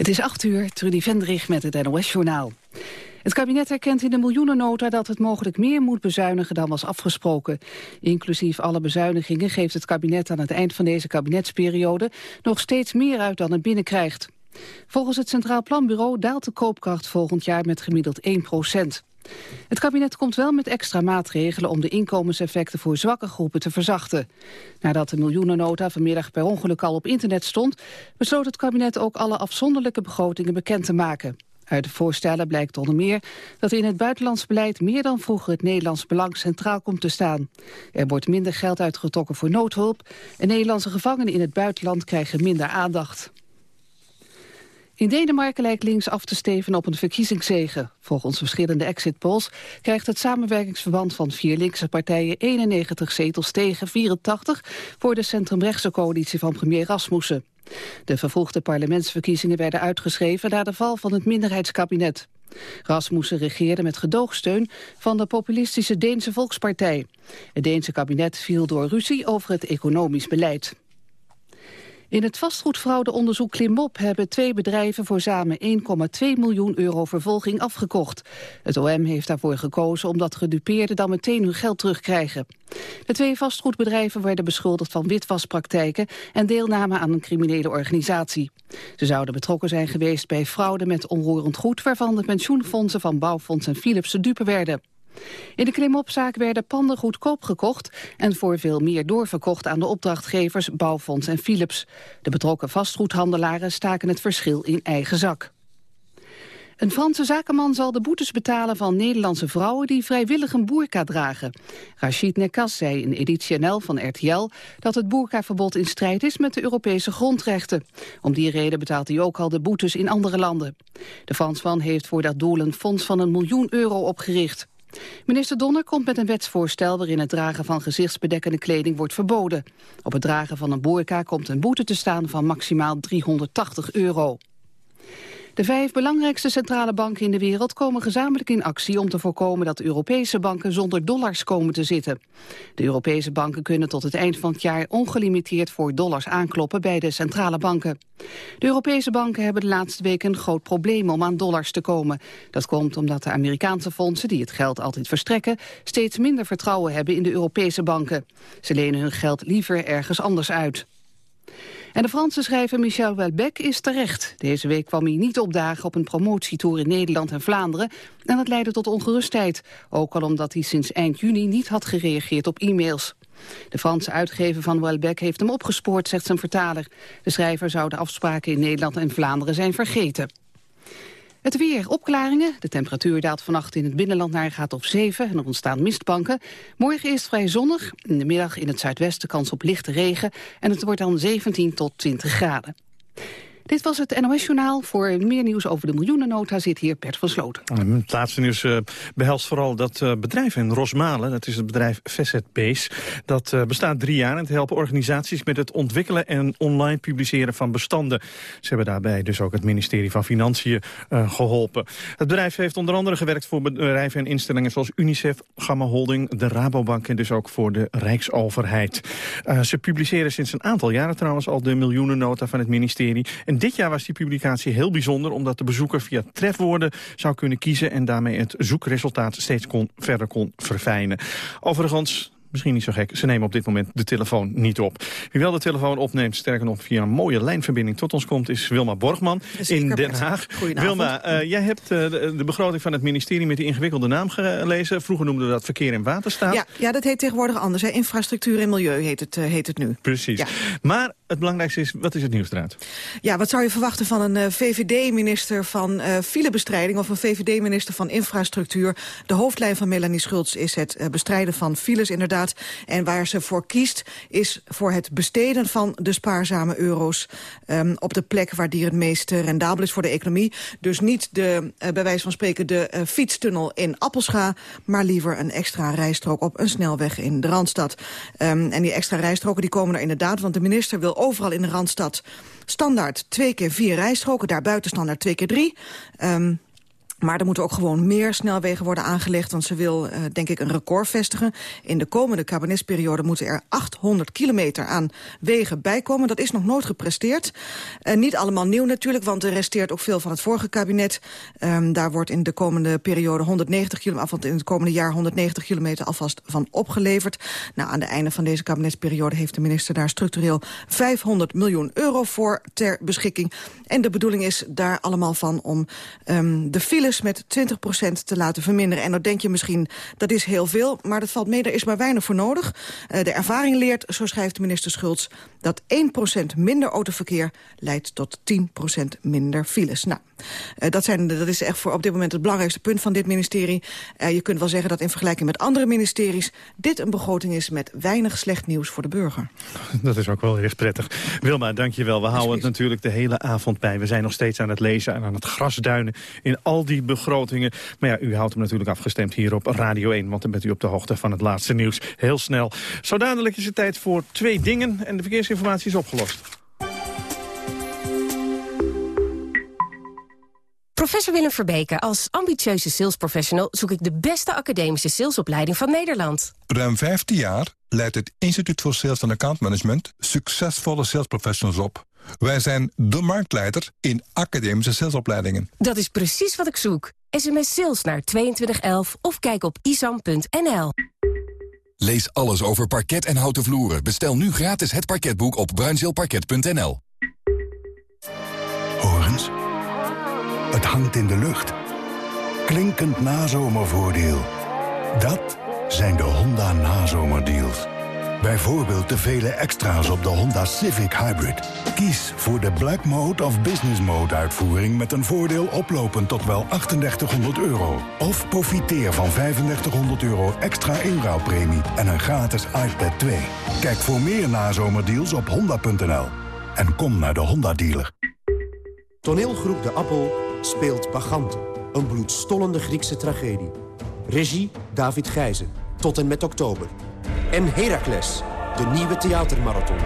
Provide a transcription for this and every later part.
Het is 8 uur, Trudy Vendrich met het NOS-journaal. Het kabinet erkent in de miljoenennota dat het mogelijk meer moet bezuinigen dan was afgesproken. Inclusief alle bezuinigingen geeft het kabinet aan het eind van deze kabinetsperiode nog steeds meer uit dan het binnenkrijgt. Volgens het Centraal Planbureau daalt de koopkracht volgend jaar met gemiddeld 1 procent. Het kabinet komt wel met extra maatregelen om de inkomenseffecten voor zwakke groepen te verzachten. Nadat de miljoenennota vanmiddag per ongeluk al op internet stond, besloot het kabinet ook alle afzonderlijke begrotingen bekend te maken. Uit de voorstellen blijkt onder meer dat in het buitenlands beleid meer dan vroeger het Nederlands belang centraal komt te staan. Er wordt minder geld uitgetrokken voor noodhulp en Nederlandse gevangenen in het buitenland krijgen minder aandacht. In Denemarken lijkt links af te steven op een verkiezingszege. Volgens verschillende exit polls krijgt het samenwerkingsverband van vier linkse partijen 91 zetels tegen 84 voor de centrumrechtse coalitie van premier Rasmussen. De vervroegde parlementsverkiezingen werden uitgeschreven na de val van het minderheidskabinet. Rasmussen regeerde met gedoogsteun van de populistische Deense Volkspartij. Het Deense kabinet viel door ruzie over het economisch beleid. In het vastgoedfraudeonderzoek Klimop hebben twee bedrijven voor samen 1,2 miljoen euro vervolging afgekocht. Het OM heeft daarvoor gekozen omdat gedupeerden dan meteen hun geld terugkrijgen. De twee vastgoedbedrijven werden beschuldigd van witwaspraktijken en deelname aan een criminele organisatie. Ze zouden betrokken zijn geweest bij fraude met onroerend goed waarvan de pensioenfondsen van Bouwfonds en Philips de dupe werden. In de klimopzaak werden panden goedkoop gekocht en voor veel meer doorverkocht aan de opdrachtgevers Bouwfonds en Philips. De betrokken vastgoedhandelaren staken het verschil in eigen zak. Een Franse zakenman zal de boetes betalen van Nederlandse vrouwen die vrijwillig een boerka dragen. Rachid Nekas zei in editie NL van RTL dat het boerkaverbod in strijd is met de Europese grondrechten. Om die reden betaalt hij ook al de boetes in andere landen. De Fransman heeft voor dat doel een fonds van een miljoen euro opgericht. Minister Donner komt met een wetsvoorstel waarin het dragen van gezichtsbedekkende kleding wordt verboden. Op het dragen van een boerka komt een boete te staan van maximaal 380 euro. De vijf belangrijkste centrale banken in de wereld komen gezamenlijk in actie om te voorkomen dat Europese banken zonder dollars komen te zitten. De Europese banken kunnen tot het eind van het jaar ongelimiteerd voor dollars aankloppen bij de centrale banken. De Europese banken hebben de laatste weken een groot probleem om aan dollars te komen. Dat komt omdat de Amerikaanse fondsen, die het geld altijd verstrekken, steeds minder vertrouwen hebben in de Europese banken. Ze lenen hun geld liever ergens anders uit. En de Franse schrijver Michel Welbeck is terecht. Deze week kwam hij niet opdagen op een promotietour in Nederland en Vlaanderen. En dat leidde tot ongerustheid. Ook al omdat hij sinds eind juni niet had gereageerd op e-mails. De Franse uitgever van Welbeck heeft hem opgespoord, zegt zijn vertaler. De schrijver zou de afspraken in Nederland en Vlaanderen zijn vergeten. Het weer, opklaringen. De temperatuur daalt vannacht in het binnenland naar graad of 7 en er ontstaan mistbanken. Morgen eerst vrij zonnig. In de middag in het zuidwesten kans op lichte regen. En het wordt dan 17 tot 20 graden. Dit was het NOS-journaal. Voor meer nieuws over de miljoenennota zit hier Bert van Sloten. Het laatste nieuws uh, behelst vooral dat uh, bedrijf in Rosmalen. Dat is het bedrijf Facet Base. Dat uh, bestaat drie jaar en het helpt organisaties met het ontwikkelen en online publiceren van bestanden. Ze hebben daarbij dus ook het ministerie van Financiën geholpen. Het bedrijf heeft onder andere gewerkt voor bedrijven en instellingen zoals UNICEF, Gamma Holding, de Rabobank en dus ook voor de Rijksoverheid. ze publiceren sinds een aantal jaren trouwens al de miljoenennota van het ministerie. En dit jaar was die publicatie heel bijzonder... omdat de bezoeker via trefwoorden zou kunnen kiezen... en daarmee het zoekresultaat steeds kon, verder kon verfijnen. Overigens, misschien niet zo gek, ze nemen op dit moment de telefoon niet op. Wie wel de telefoon opneemt, sterker nog via een mooie lijnverbinding tot ons komt... is Wilma Borgman in Den Haag. Wilma, uh, jij hebt uh, de, de, begroting van het ministerie met die ingewikkelde naam gelezen. Vroeger noemden we dat verkeer en waterstaat. Ja, ja dat heet tegenwoordig anders. Hè. Infrastructuur en milieu heet het, uh, heet het nu. Precies. Ja. Maar het belangrijkste is, wat is het nieuws eruit? Ja, wat zou je verwachten van een VVD-minister van filebestrijding... of een VVD-minister van infrastructuur? De hoofdlijn van Melanie Schultz is het bestrijden van files inderdaad. En waar ze voor kiest is voor het besteden van de spaarzame euro's... Um, op de plek waar die het meest rendabel is voor de economie. Dus niet de, bij wijze van spreken de fietstunnel in Appelscha... maar liever een extra rijstrook op een snelweg in de Randstad. Um, en die extra rijstroken die komen er inderdaad, want de minister wil overal in de Randstad standaard twee keer vier rijstroken. Daarbuiten standaard twee keer drie. Um, Maar er moeten ook gewoon meer snelwegen worden aangelegd... want ze wil, uh, denk ik, een record vestigen. In de komende kabinetsperiode moeten er 800 kilometer aan wegen bijkomen. Dat is nog nooit gepresteerd. Uh, niet allemaal nieuw natuurlijk, want er resteert ook veel van het vorige kabinet. Um, daar wordt in de komende periode 190 kilometer... in het komende jaar 190 kilometer alvast van opgeleverd. Nou, aan het einde van deze kabinetsperiode... heeft de minister daar structureel 500 miljoen euro voor ter beschikking. En de bedoeling is daar allemaal van om um, de files met 20% te laten verminderen. En dan denk je misschien, dat is heel veel, maar dat valt mee, er is maar weinig voor nodig. Uh, de ervaring leert, zo schrijft minister Schultz, dat 1% minder autoverkeer leidt tot 10% minder files. Nou, uh, dat, zijn, dat is echt voor op dit moment het belangrijkste punt van dit ministerie. Uh, je kunt wel zeggen dat in vergelijking met andere ministeries... dit een begroting is met weinig slecht nieuws voor de burger. Dat is ook wel erg prettig. Wilma, dank je wel. We houden het natuurlijk de hele avond bij. We zijn nog steeds aan het lezen en aan het grasduinen in al die begrotingen. Maar ja, u houdt hem natuurlijk afgestemd hier op Radio 1... want dan bent u op de hoogte van het laatste nieuws. Heel snel. Zo dadelijk is het tijd voor twee dingen en de verkeersinformatie is opgelost. Professor Willem Verbeke, als ambitieuze salesprofessional... zoek ik de beste academische salesopleiding van Nederland. Ruim 15 jaar leidt het Instituut voor Sales en Account Management... succesvolle salesprofessionals op. Wij zijn de marktleider in academische salesopleidingen. Dat is precies wat ik zoek. SMS sales naar 2211 of kijk op isam.nl. Lees alles over parket en houten vloeren. Bestel nu gratis het parketboek op bruinzeelparket.nl. Horens, het hangt in de lucht. Klinkend nazomervoordeel. Dat zijn de Honda nazomerdeals. Bijvoorbeeld de vele extra's op de Honda Civic Hybrid. Kies voor de Black Mode of Business Mode uitvoering... met een voordeel oplopend tot wel 3800 euro. Of profiteer van 3500 euro extra inruilpremie... en een gratis iPad 2. Kijk voor meer nazomerdeals op honda.nl. En kom naar de Honda-dealer. Toneelgroep De Appel speelt Bagante. Een bloedstollende Griekse tragedie. Regie David Gijzen. Tot en met oktober. En Heracles, de nieuwe theatermarathon.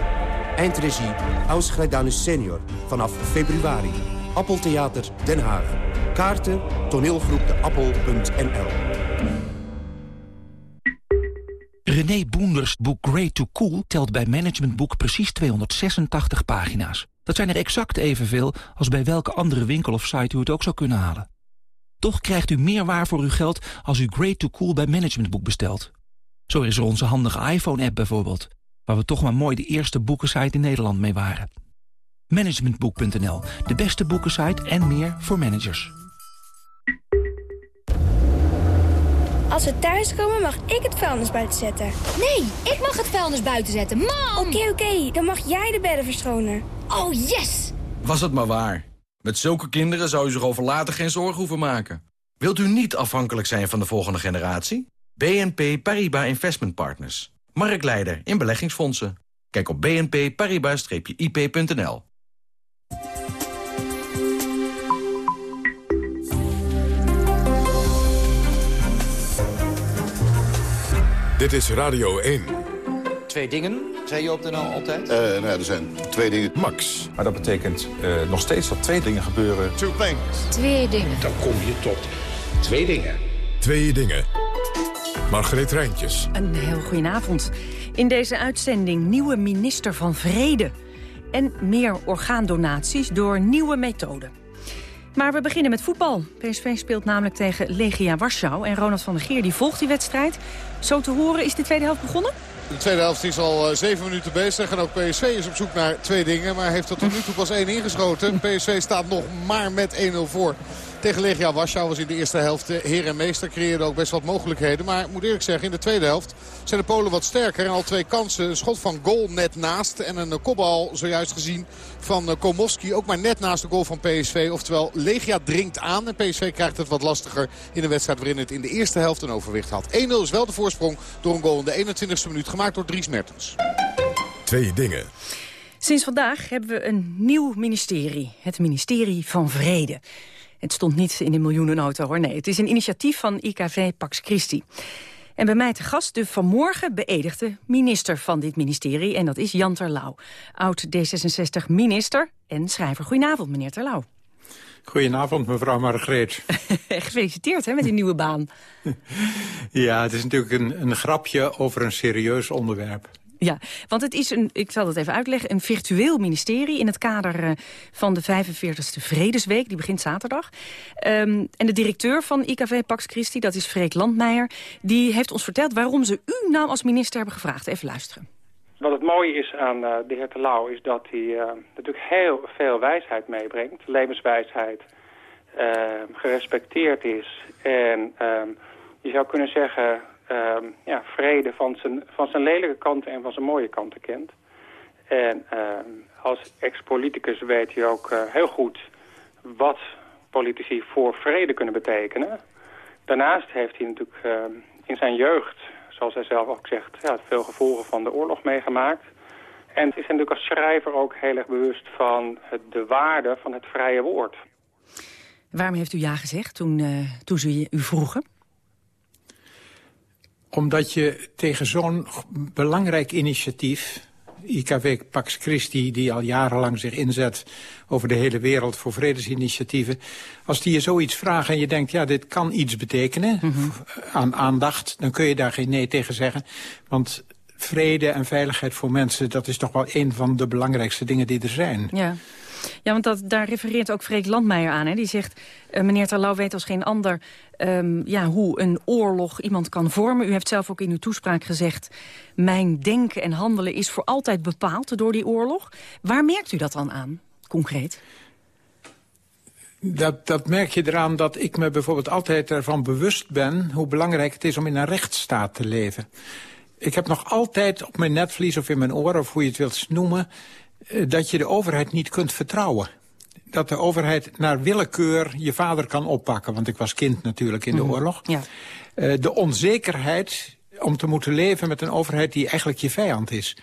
Eindregie Aus Grijdanus senior vanaf februari. Appeltheater Den Haag. Kaarten toneelgroepdeappel.nl René Boenders boek Great to Cool telt bij Management Boek precies 286 pagina's. Dat zijn er exact evenveel als bij welke andere winkel of site u het ook zou kunnen halen. Toch krijgt u meer waar voor uw geld als u Great to Cool bij Management Boek bestelt. Zo is er onze handige iPhone-app bijvoorbeeld, waar we toch maar mooi de eerste boekensite in Nederland mee waren. Managementboek.nl, de beste boekensite en meer voor managers. Als we thuiskomen mag ik het vuilnis buiten zetten. Nee, ik mag het vuilnis buiten zetten, mam! Oké, oké, dan mag jij de bedden verschonen. Oh, yes! Was het maar waar. Met zulke kinderen zou u zich over later geen zorgen hoeven maken. Wilt u niet afhankelijk zijn van de volgende generatie? BNP Paribas Investment Partners. Marktleider in beleggingsfondsen. Kijk op bnpparibas-ip.nl. Dit is Radio 1. Twee dingen, zei je op de NL altijd? Uh, nou, er zijn twee dingen. Max. Maar dat betekent uh, nog steeds dat twee dingen gebeuren. Two things. Twee dingen. Dan kom je tot twee dingen. Twee dingen. Margreet Rijntjes. Een heel goedenavond. In deze uitzending nieuwe minister van Vrede. En meer orgaandonaties door nieuwe methoden. Maar we beginnen met voetbal. PSV speelt namelijk tegen Legia Warschau. En Ronald van der Geer die volgt die wedstrijd. Zo te horen is de tweede helft begonnen? De tweede helft is al uh, zeven minuten bezig. En ook PSV is op zoek naar twee dingen. Maar heeft er tot nu toe pas één ingeschoten. PSV staat nog maar met 1-0 voor tegen Legia Warschau was in de eerste helft heer en meester. Creëerde ook best wat mogelijkheden. Maar ik moet eerlijk zeggen, in de tweede helft zijn de Polen wat sterker. En al twee kansen. Een schot van goal net naast. En een kopbal zojuist gezien van Komowski. Ook maar net naast de goal van PSV. Oftewel, Legia dringt aan. En PSV krijgt het wat lastiger in een wedstrijd waarin het in de eerste helft een overwicht had. 1-0 is wel de voorsprong door een goal in de 21ste minuut. Gemaakt door Dries Mertens. Twee dingen. Sinds vandaag hebben we een nieuw ministerie. Het ministerie van Vrede. Het stond niet in de miljoenennota hoor, nee. Het is een initiatief van IKV Pax Christi. En bij mij te gast de vanmorgen beëdigde minister van dit ministerie... en dat is Jan Terlouw, oud D66-minister en schrijver. Goedenavond, meneer Terlouw. Goedenavond, mevrouw Margreet. Gefeliciteerd hè, met die nieuwe baan. ja, het is natuurlijk een, een grapje over een serieus onderwerp. Ja, want het is een, ik zal het even uitleggen, een virtueel ministerie in het kader uh, van de 45e Vredesweek. Die begint zaterdag. Um, en de directeur van IKV Pax Christi, dat is Freek Landmeijer, die heeft ons verteld waarom ze u nou als minister hebben gevraagd. Even luisteren. Wat het mooie is aan uh, de heer Terlouw is dat hij uh, natuurlijk heel veel wijsheid meebrengt. Levenswijsheid, gerespecteerd is. En je zou kunnen zeggen uh, ja, vrede van zijn, van zijn lelijke kanten en van zijn mooie kanten kent. En uh, als ex-politicus weet hij ook uh, heel goed wat politici voor vrede kunnen betekenen. Daarnaast heeft hij natuurlijk ehm, in zijn jeugd, zoals hij zelf ook zegt, ja, veel gevolgen van de oorlog meegemaakt. En is natuurlijk als schrijver ook heel erg bewust van het, de waarde van het vrije woord. Waarom heeft u ja gezegd toen, uh, toen ze u vroegen? Omdat je tegen zo'n belangrijk initiatief... IKW Pax Christi, die al jarenlang zich inzet over de hele wereld voor vredesinitiatieven. Als die je zoiets vragen en je denkt, ja, dit kan iets betekenen mm -hmm. aan aandacht... dan kun je daar geen nee tegen zeggen. Want vrede en veiligheid voor mensen, dat is toch wel een van de belangrijkste dingen die er zijn. Ja. Ja, want dat, daar refereert ook Freek Landmeijer aan. Hè? Die zegt, uh, meneer Terlouw weet als geen ander um, ja, hoe een oorlog iemand kan vormen. U heeft zelf ook in uw toespraak gezegd... mijn denken en handelen is voor altijd bepaald door die oorlog. Waar merkt u dat dan aan, concreet? Dat, dat merk je eraan dat ik me bijvoorbeeld altijd ervan bewust ben... hoe belangrijk het is om in een rechtsstaat te leven. Ik heb nog altijd op mijn netvlies of in mijn oren, of hoe je het wilt noemen... dat je de overheid niet kunt vertrouwen dat de overheid naar willekeur je vader kan oppakken. Want ik was kind natuurlijk in de mm -hmm. oorlog. Ja. Uh, de onzekerheid om te moeten leven met een overheid die eigenlijk je vijand is.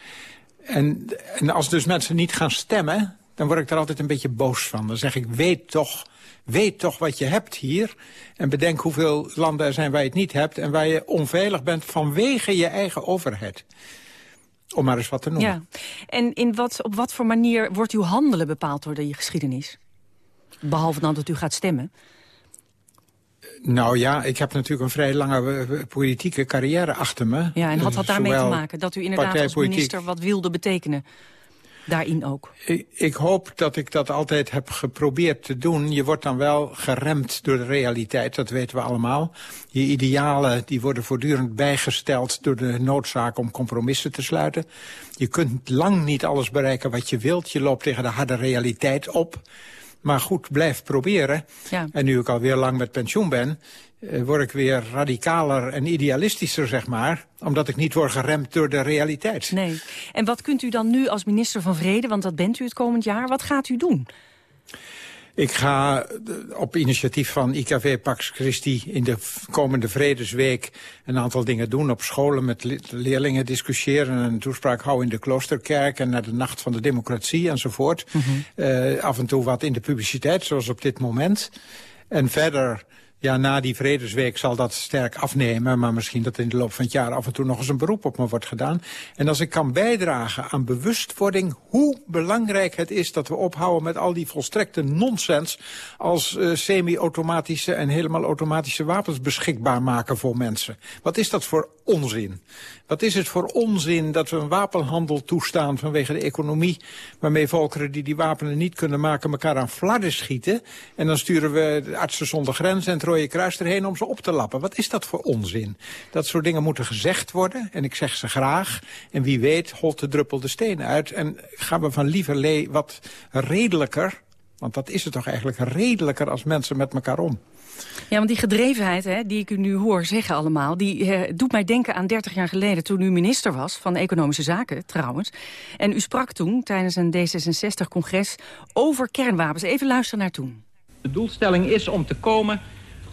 En, en als dus mensen niet gaan stemmen, dan word ik er altijd een beetje boos van. Dan zeg ik, weet toch, weet toch wat je hebt hier. En bedenk hoeveel landen er zijn waar je het niet hebt... en waar je onveilig bent vanwege je eigen overheid. Om maar eens wat te noemen. Ja. En in wat, op wat voor manier wordt uw handelen bepaald door de geschiedenis? Behalve dan dat u gaat stemmen. Nou ja, ik heb natuurlijk een vrij lange politieke carrière achter me. Ja, en had dat daarmee te maken? Dat u inderdaad als minister wat wilde betekenen? Daarin ook. Ik, ik, hoop dat ik dat altijd heb geprobeerd te doen. Je wordt dan wel geremd door de realiteit, dat weten we allemaal. Je idealen die worden voortdurend bijgesteld door de noodzaak om compromissen te sluiten. Je kunt lang niet alles bereiken wat je wilt. Je loopt tegen de harde realiteit op. Maar goed, blijf proberen. Ja. En nu ik alweer lang met pensioen ben... Uh, word ik weer radicaler en idealistischer, zeg maar. Omdat ik niet word geremd door de realiteit. Nee. En wat kunt u dan nu als minister van Vrede, want dat bent u het komend jaar... wat gaat u doen? Ik ga op initiatief van IKV Pax Christi in de komende Vredesweek een aantal dingen doen. Op scholen met leerlingen discussiëren, een toespraak houden in de kloosterkerk en naar de Nacht van de Democratie enzovoort. Mm -hmm. uh, af en toe wat in de publiciteit, zoals op dit moment. En verder ja, na die vredesweek zal dat sterk afnemen. Maar misschien dat in de loop van het jaar af en toe nog eens een beroep op me wordt gedaan. En als ik kan bijdragen aan bewustwording hoe belangrijk het is dat we ophouden met al die volstrekte nonsens als uh, semi-automatische en helemaal automatische wapens beschikbaar maken voor mensen. Wat is dat voor onzin? Wat is het voor onzin dat we een wapenhandel toestaan vanwege de economie... waarmee volkeren die die wapenen niet kunnen maken elkaar aan flarden schieten... en dan sturen we de artsen zonder grens en het Rode Kruis erheen om ze op te lappen. Wat is dat voor onzin? Dat soort dingen moeten gezegd worden en ik zeg ze graag. En wie weet holt de druppel de steen uit en gaan we van lieverlee wat redelijker... want dat is het toch eigenlijk redelijker als mensen met elkaar om. Ja, want die gedrevenheid hè, die ik u nu hoor zeggen allemaal... die eh, doet mij denken aan 30 jaar geleden toen u minister was... van Economische Zaken trouwens. En u sprak toen tijdens een D66-congres over kernwapens. Even luisteren naar toen. De doelstelling is om te komen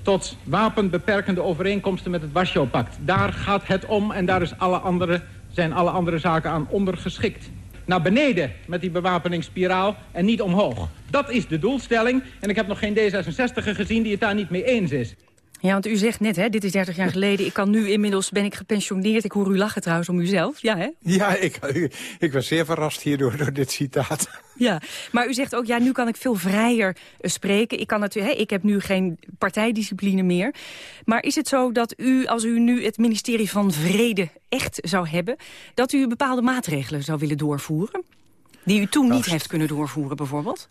tot wapenbeperkende overeenkomsten met het Warschau-pact. Daar gaat het om en daar is alle andere, zijn alle andere zaken aan ondergeschikt naar beneden met die bewapeningsspiraal en niet omhoog. Dat is de doelstelling en ik heb nog geen D66er gezien die het daar niet mee eens is. Ja, want u zegt net, hè, dit is 30 jaar geleden. Ik kan nu inmiddels, ben ik gepensioneerd. Ik hoor u lachen trouwens om uzelf. Ja, hè? Ja, ik, ik was zeer verrast hierdoor door dit citaat. Ja, maar u zegt ook, ja, nu kan ik veel vrijer eh, spreken. Ik, kan natuurlijk, hè, ik heb nu geen partijdiscipline meer. Maar is het zo dat u, als u nu het ministerie van Vrede echt zou hebben... dat u bepaalde maatregelen zou willen doorvoeren? Die u toen niet heeft kunnen doorvoeren, bijvoorbeeld?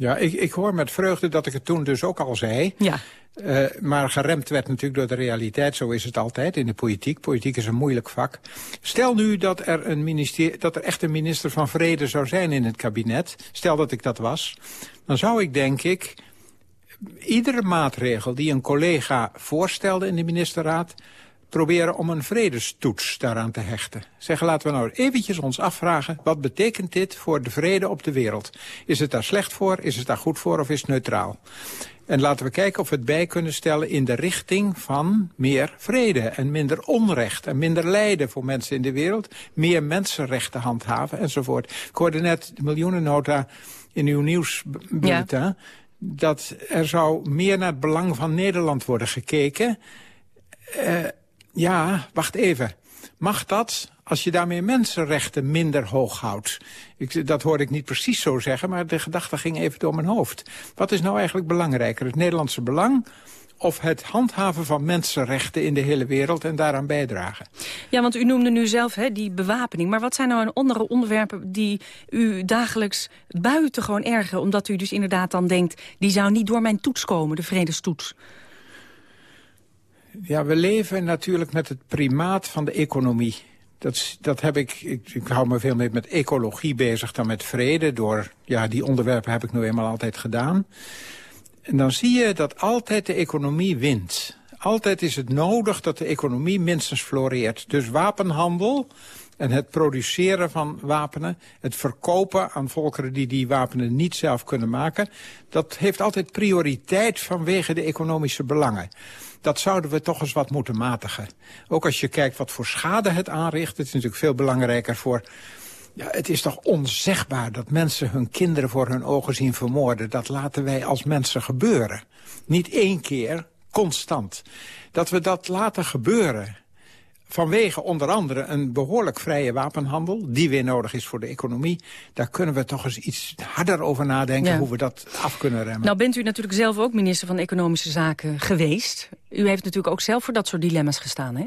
Ja, ik, ik hoor met vreugde dat ik het toen dus ook al zei. Ja. Uh, maar geremd werd natuurlijk door de realiteit. Zo is het altijd in de politiek. Politiek is een moeilijk vak. Stel nu dat er, een minister, dat er echt een minister van Vrede zou zijn in het kabinet. Stel dat ik dat was. Dan zou ik denk ik iedere maatregel die een collega voorstelde in de ministerraad proberen om een vredestoets daaraan te hechten. Zeggen, laten we nou eventjes ons afvragen... wat betekent dit voor de vrede op de wereld? Is het daar slecht voor, is het daar goed voor of is het neutraal? En laten we kijken of we het bij kunnen stellen in de richting van meer vrede en minder onrecht en minder lijden voor mensen in de wereld. Meer mensenrechten handhaven enzovoort. Ik hoorde net de miljoenennota in uw nieuwsbulletin... Ja. dat er zou meer naar het belang van Nederland worden gekeken... Uh, ja, wacht even. Mag dat als je daarmee mensenrechten minder hoog houdt? Ik, dat hoorde ik niet precies zo zeggen, maar de gedachte ging even door mijn hoofd. Wat is nou eigenlijk belangrijker, het Nederlandse belang of het handhaven van mensenrechten in de hele wereld en daaraan bijdragen. Ja, want u noemde nu zelf hè, die bewapening. Maar wat zijn nou andere onderwerpen die u dagelijks buitengewoon ergeren... omdat u dus inderdaad dan denkt, die zou niet door mijn toets komen, de vredestoets? Ja, we leven natuurlijk met het primaat van de economie. Dat, dat heb ik, ik, ik hou me veel meer met ecologie bezig dan met vrede. Door, ja, die onderwerpen heb ik nu eenmaal altijd gedaan. En dan zie je dat altijd de economie wint. Altijd is het nodig dat de economie minstens floreert. Dus wapenhandel en het produceren van wapenen, het verkopen aan volkeren die die wapenen niet zelf kunnen maken, dat heeft altijd prioriteit vanwege de economische belangen dat zouden we toch eens wat moeten matigen. Ook als je kijkt wat voor schade het aanricht. Het is natuurlijk veel belangrijker voor... Ja, het is toch onzegbaar dat mensen hun kinderen voor hun ogen zien vermoorden. Dat laten wij als mensen gebeuren. Niet één keer, constant. Dat we dat laten gebeuren vanwege onder andere een behoorlijk vrije wapenhandel... die weer nodig is voor de economie... daar kunnen we toch eens iets harder over nadenken... hoe we dat af kunnen remmen. Nou bent u natuurlijk zelf ook minister van Economische Zaken geweest. U heeft natuurlijk ook zelf voor dat soort dilemma's gestaan, hè?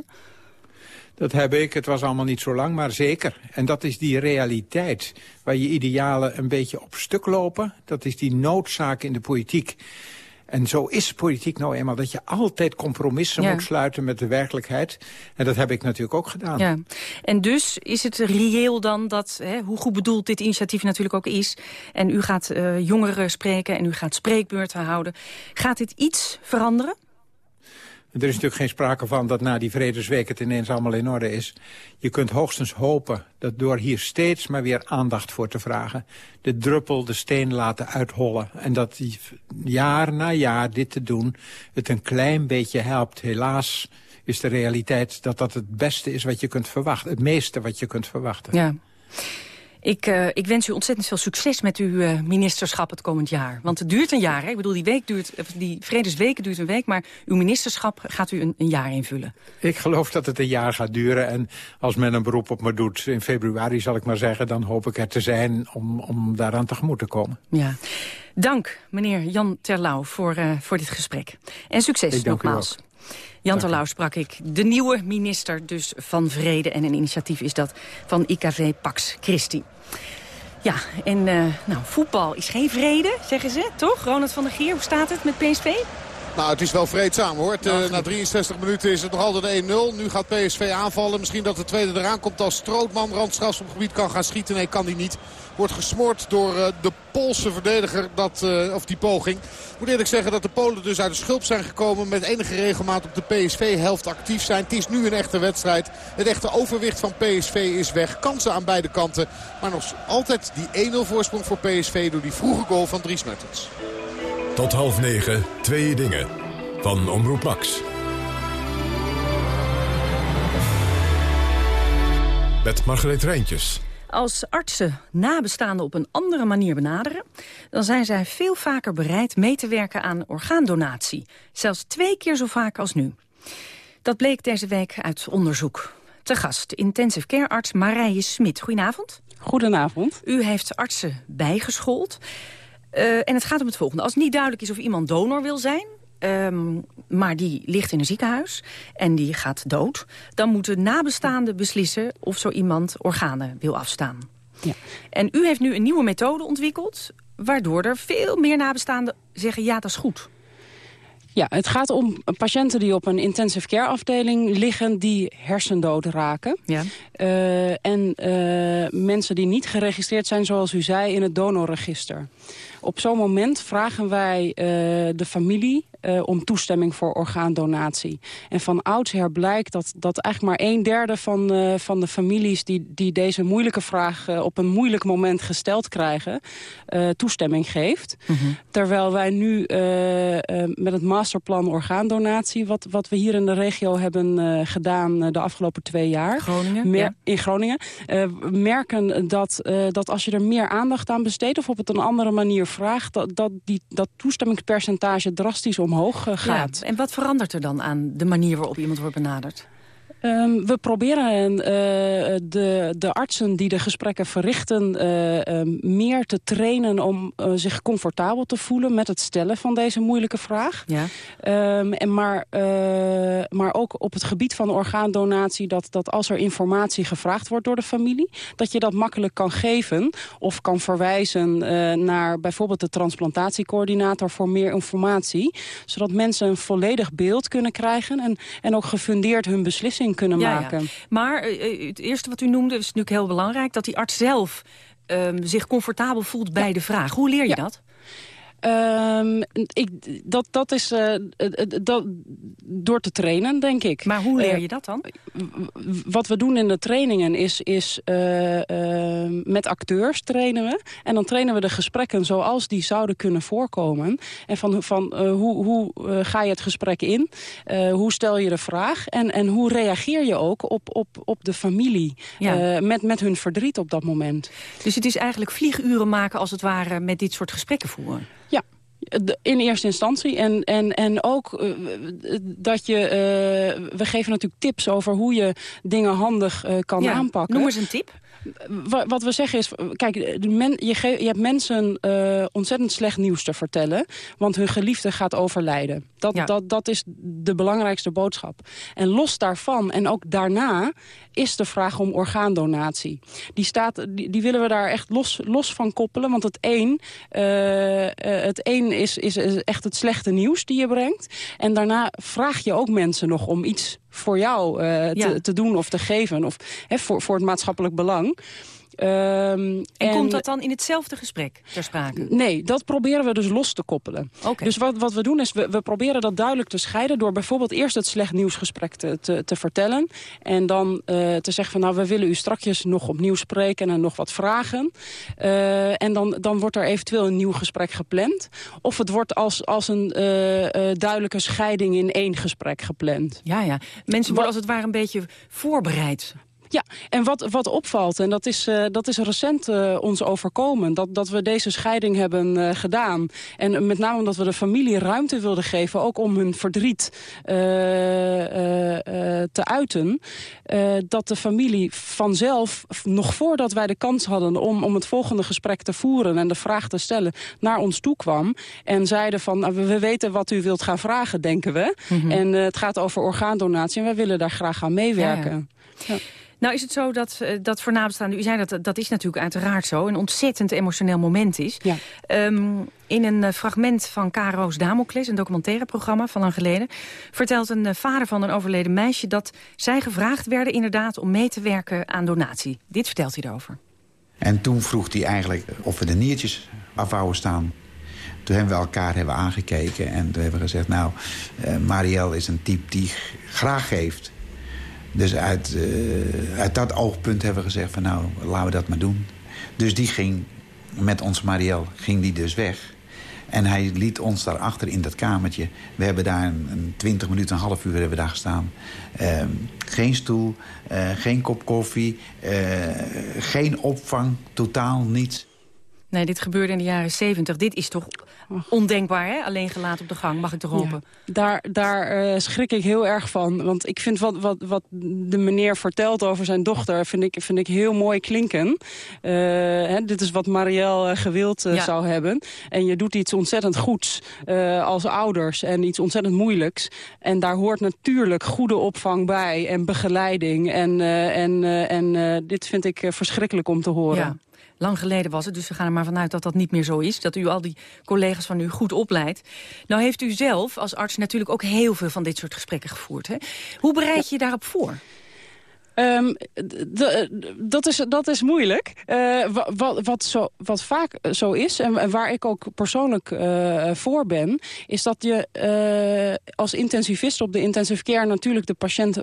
Dat heb ik. Het was allemaal niet zo lang, maar zeker. En dat is die realiteit waar je idealen een beetje op stuk lopen. Dat is die noodzaak in de politiek en zo is politiek nou eenmaal, dat je altijd compromissen moet sluiten met de werkelijkheid. En dat heb ik natuurlijk ook gedaan. Ja. En dus is het reëel dan dat, hè, hoe goed bedoeld dit initiatief natuurlijk ook is... en u gaat uh, jongeren spreken en u gaat spreekbeurten houden... gaat dit iets veranderen? Er is natuurlijk geen sprake van dat na die vredesweek het ineens allemaal in orde is. Je kunt hoogstens hopen dat door hier steeds maar weer aandacht voor te vragen... de druppel de steen laten uithollen. En dat jaar na jaar dit te doen het een klein beetje helpt. Helaas is de realiteit dat dat het beste is wat je kunt verwachten. Het meeste wat je kunt verwachten. Ja. Ik, uh, ik wens u ontzettend veel succes met uw uh, ministerschap het komend jaar. Want het duurt een jaar. Hè? Ik bedoel, die, week duurt, die vredesweken duurt een week... maar uw ministerschap gaat u een, een, jaar invullen. Ik geloof dat het een jaar gaat duren. En als men een beroep op me doet in februari, zal ik maar zeggen... dan hoop ik er te zijn om, om daaraan tegemoet te komen. Ja. Dank, meneer Jan Terlouw, voor, uh, voor dit gesprek. En succes nogmaals. Jan Terlouw sprak ik. De nieuwe minister dus van Vrede. En een initiatief is dat van IKV Pax Christi. Ja, en uh, nou, voetbal is geen vrede, zeggen ze, toch? Ronald van der Gier, hoe staat het met PSV? Nou, het is wel vreedzaam hoor. Het, na 63 minuten is het nog altijd 1-0. Nu gaat PSV aanvallen. Misschien dat de tweede eraan komt als Strootman gebied kan gaan schieten. Nee, kan hij niet. Wordt gesmoord door uh, de Poolse verdediger, dat, uh, of die poging. Ik moet eerlijk zeggen dat de Polen dus uit de schulp zijn gekomen. Met enige regelmaat op de PSV-helft actief zijn. Het is nu een echte wedstrijd. Het echte overwicht van PSV is weg. Kansen aan beide kanten. Maar nog altijd die 1-0 voorsprong voor PSV door die vroege goal van Dries Mertens. Tot half negen, twee dingen. Van Omroep Max. Met Margreet Rijntjes. Als artsen nabestaanden op een andere manier benaderen... dan zijn zij veel vaker bereid mee te werken aan orgaandonatie. Zelfs twee keer zo vaak als nu. Dat bleek deze week uit onderzoek. Te gast, intensive care arts Marije Smit. Goedenavond. Goedenavond. U heeft artsen bijgeschoold. Uh, en het gaat om het volgende. Als niet duidelijk is of iemand donor wil zijn... Um, maar die ligt in een ziekenhuis en die gaat dood... dan moeten nabestaanden beslissen of zo iemand organen wil afstaan. Ja. En u heeft nu een nieuwe methode ontwikkeld... waardoor er veel meer nabestaanden zeggen ja, dat is goed. Ja, het gaat om patiënten die op een intensive care afdeling liggen... die hersendood raken. Ja. Uh, en uh, mensen die niet geregistreerd zijn, zoals u zei, in het donorregister. Op zo'n moment vragen wij uh, de familie uh, om toestemming voor orgaandonatie. En van oudsher blijkt dat, dat eigenlijk maar een derde van, uh, van de families... die, die deze moeilijke vraag uh, op een moeilijk moment gesteld krijgen... toestemming geeft. Mm -hmm. Terwijl wij nu met het masterplan orgaandonatie... Wat, wat we hier in de regio hebben gedaan de afgelopen twee jaar... Groningen, ja. In Groningen. merken dat, dat als je er meer aandacht aan besteedt... of op het een andere manier vraagt... dat, dat die, dat toestemmingspercentage drastisch om omhoog uh, gaat. Ja, en wat verandert er dan aan de manier waarop iemand wordt benaderd? Um, we proberen uh, de, de artsen die de gesprekken verrichten... Uh, uh, meer te trainen om zich comfortabel te voelen... met het stellen van deze moeilijke vraag. Ja. Um, en maar, maar ook op het gebied van orgaandonatie... Dat, dat als er informatie gevraagd wordt door de familie... dat je dat makkelijk kan geven of kan verwijzen naar bijvoorbeeld de transplantatiecoördinator... voor meer informatie, zodat mensen een volledig beeld kunnen krijgen... en, en ook gefundeerd hun beslissing kunnen ja, maken. Ja. Maar uh, het eerste wat u noemde is natuurlijk heel belangrijk... dat die arts zelf uh, zich comfortabel voelt bij de vraag. Hoe leer je dat? Um, ik, dat, dat is uh, dat, door te trainen, denk ik. Maar hoe leer je dat dan? Uh, wat we doen in de trainingen is, is uh, met acteurs trainen we. En dan trainen we de gesprekken zoals die zouden kunnen voorkomen. En van, van hoe, hoe ga je het gesprek in? hoe stel je de vraag? En, en hoe reageer je ook op, op, op de familie? Ja. met, met hun verdriet op dat moment. Dus het is eigenlijk vlieguren maken als het ware met dit soort gesprekken voeren? In eerste instantie. En, en, en ook uh, dat je... Uh, we geven natuurlijk tips over hoe je dingen handig uh, kan ja, aanpakken. Noem eens een tip. Wat we zeggen is, kijk, de men, je, ge, je hebt mensen ontzettend slecht nieuws te vertellen. Want hun geliefde gaat overlijden. Dat, ja. dat, dat is de belangrijkste boodschap. En los daarvan, en ook daarna, is de vraag om orgaandonatie. Die, staat, die, die willen we daar echt los, los van koppelen. Want het een, uh, uh, het een is, is, is echt het slechte nieuws die je brengt. En daarna vraag je ook mensen nog om iets voor jou uh, te, ja. te, doen of te geven. Of hè, voor, voor het maatschappelijk belang. Um, en, en, komt dat dan in hetzelfde gesprek ter sprake? Nee, dat proberen we dus los te koppelen. Okay. Dus wat, wat we doen is, we, we proberen dat duidelijk te scheiden... door bijvoorbeeld eerst het slecht nieuwsgesprek te, te, te vertellen... en dan uh, te zeggen van nou, we willen u strakjes nog opnieuw spreken... en nog wat vragen. Uh, en dan, dan wordt er eventueel een nieuw gesprek gepland. Of het wordt als, als een uh, duidelijke scheiding in één gesprek gepland. Ja, ja. Mensen worden als het ware een beetje voorbereid. Ja, en wat, wat opvalt, en dat is, uh, dat is recent uh, ons overkomen... Dat, dat we deze scheiding hebben uh, gedaan. En met name omdat we de familie ruimte wilden geven... ook om hun verdriet te uiten... dat de familie vanzelf, nog voordat wij de kans hadden... Om, om het volgende gesprek te voeren en de vraag te stellen... naar ons toe kwam en zeiden van... Nou, we weten wat u wilt gaan vragen, denken we. Mm -hmm. En het gaat over orgaandonatie en wij willen daar graag aan meewerken. Ja, ja. Ja. Nou is het zo dat, dat voor nabestaanden, u zei dat, dat is natuurlijk uiteraard zo... een ontzettend emotioneel moment is. Ja. Um, in een uh, fragment van Karo's Damocles, een documentaire programma van lang geleden... vertelt een uh, vader van een overleden meisje dat zij gevraagd werden... inderdaad om mee te werken aan donatie. Dit vertelt hij erover. En toen vroeg hij eigenlijk of we de niertjes af wouden staan. Toen hebben we elkaar hebben aangekeken en toen hebben we gezegd... nou, uh, Marielle is een type die graag geeft... Dus uit, uh, uit dat oogpunt hebben we gezegd van nou, laten we dat maar doen. Dus die ging, met ons Marielle, ging die dus weg. En hij liet ons daarachter in dat kamertje. We hebben daar een, een 20 minuten, een half uur hebben we daar gestaan. Ehm, geen stoel, uh, geen kop koffie, uh, geen opvang, totaal niets. Nee, dit gebeurde in de jaren 70. Dit is toch ondenkbaar, hè? Alleen gelaten op de gang, mag ik toch hopen? Ja, daar daar uh, schrik ik heel erg van. Want ik vind wat, wat, wat de meneer vertelt over zijn dochter... vind ik, vind ik heel mooi klinken. Uh, hè, dit is wat Marielle uh, gewild ja. zou hebben. En je doet iets ontzettend goeds als ouders. En iets ontzettend moeilijks. En daar hoort natuurlijk goede opvang bij. En begeleiding. En, en, en dit vind ik verschrikkelijk om te horen. Ja. Lang geleden was het, dus we gaan er maar vanuit dat dat niet meer zo is. Dat u al die collega's van u goed opleidt. Nou heeft u zelf als arts natuurlijk ook heel veel van dit soort gesprekken gevoerd. Hè? Hoe bereid je je daarop voor? Um, dat, is, dat is moeilijk. Uh, wat, wat, zo, wat vaak zo is, en waar ik ook persoonlijk uh, voor ben... is dat je uh, als intensivist op de intensive care... natuurlijk de patiënt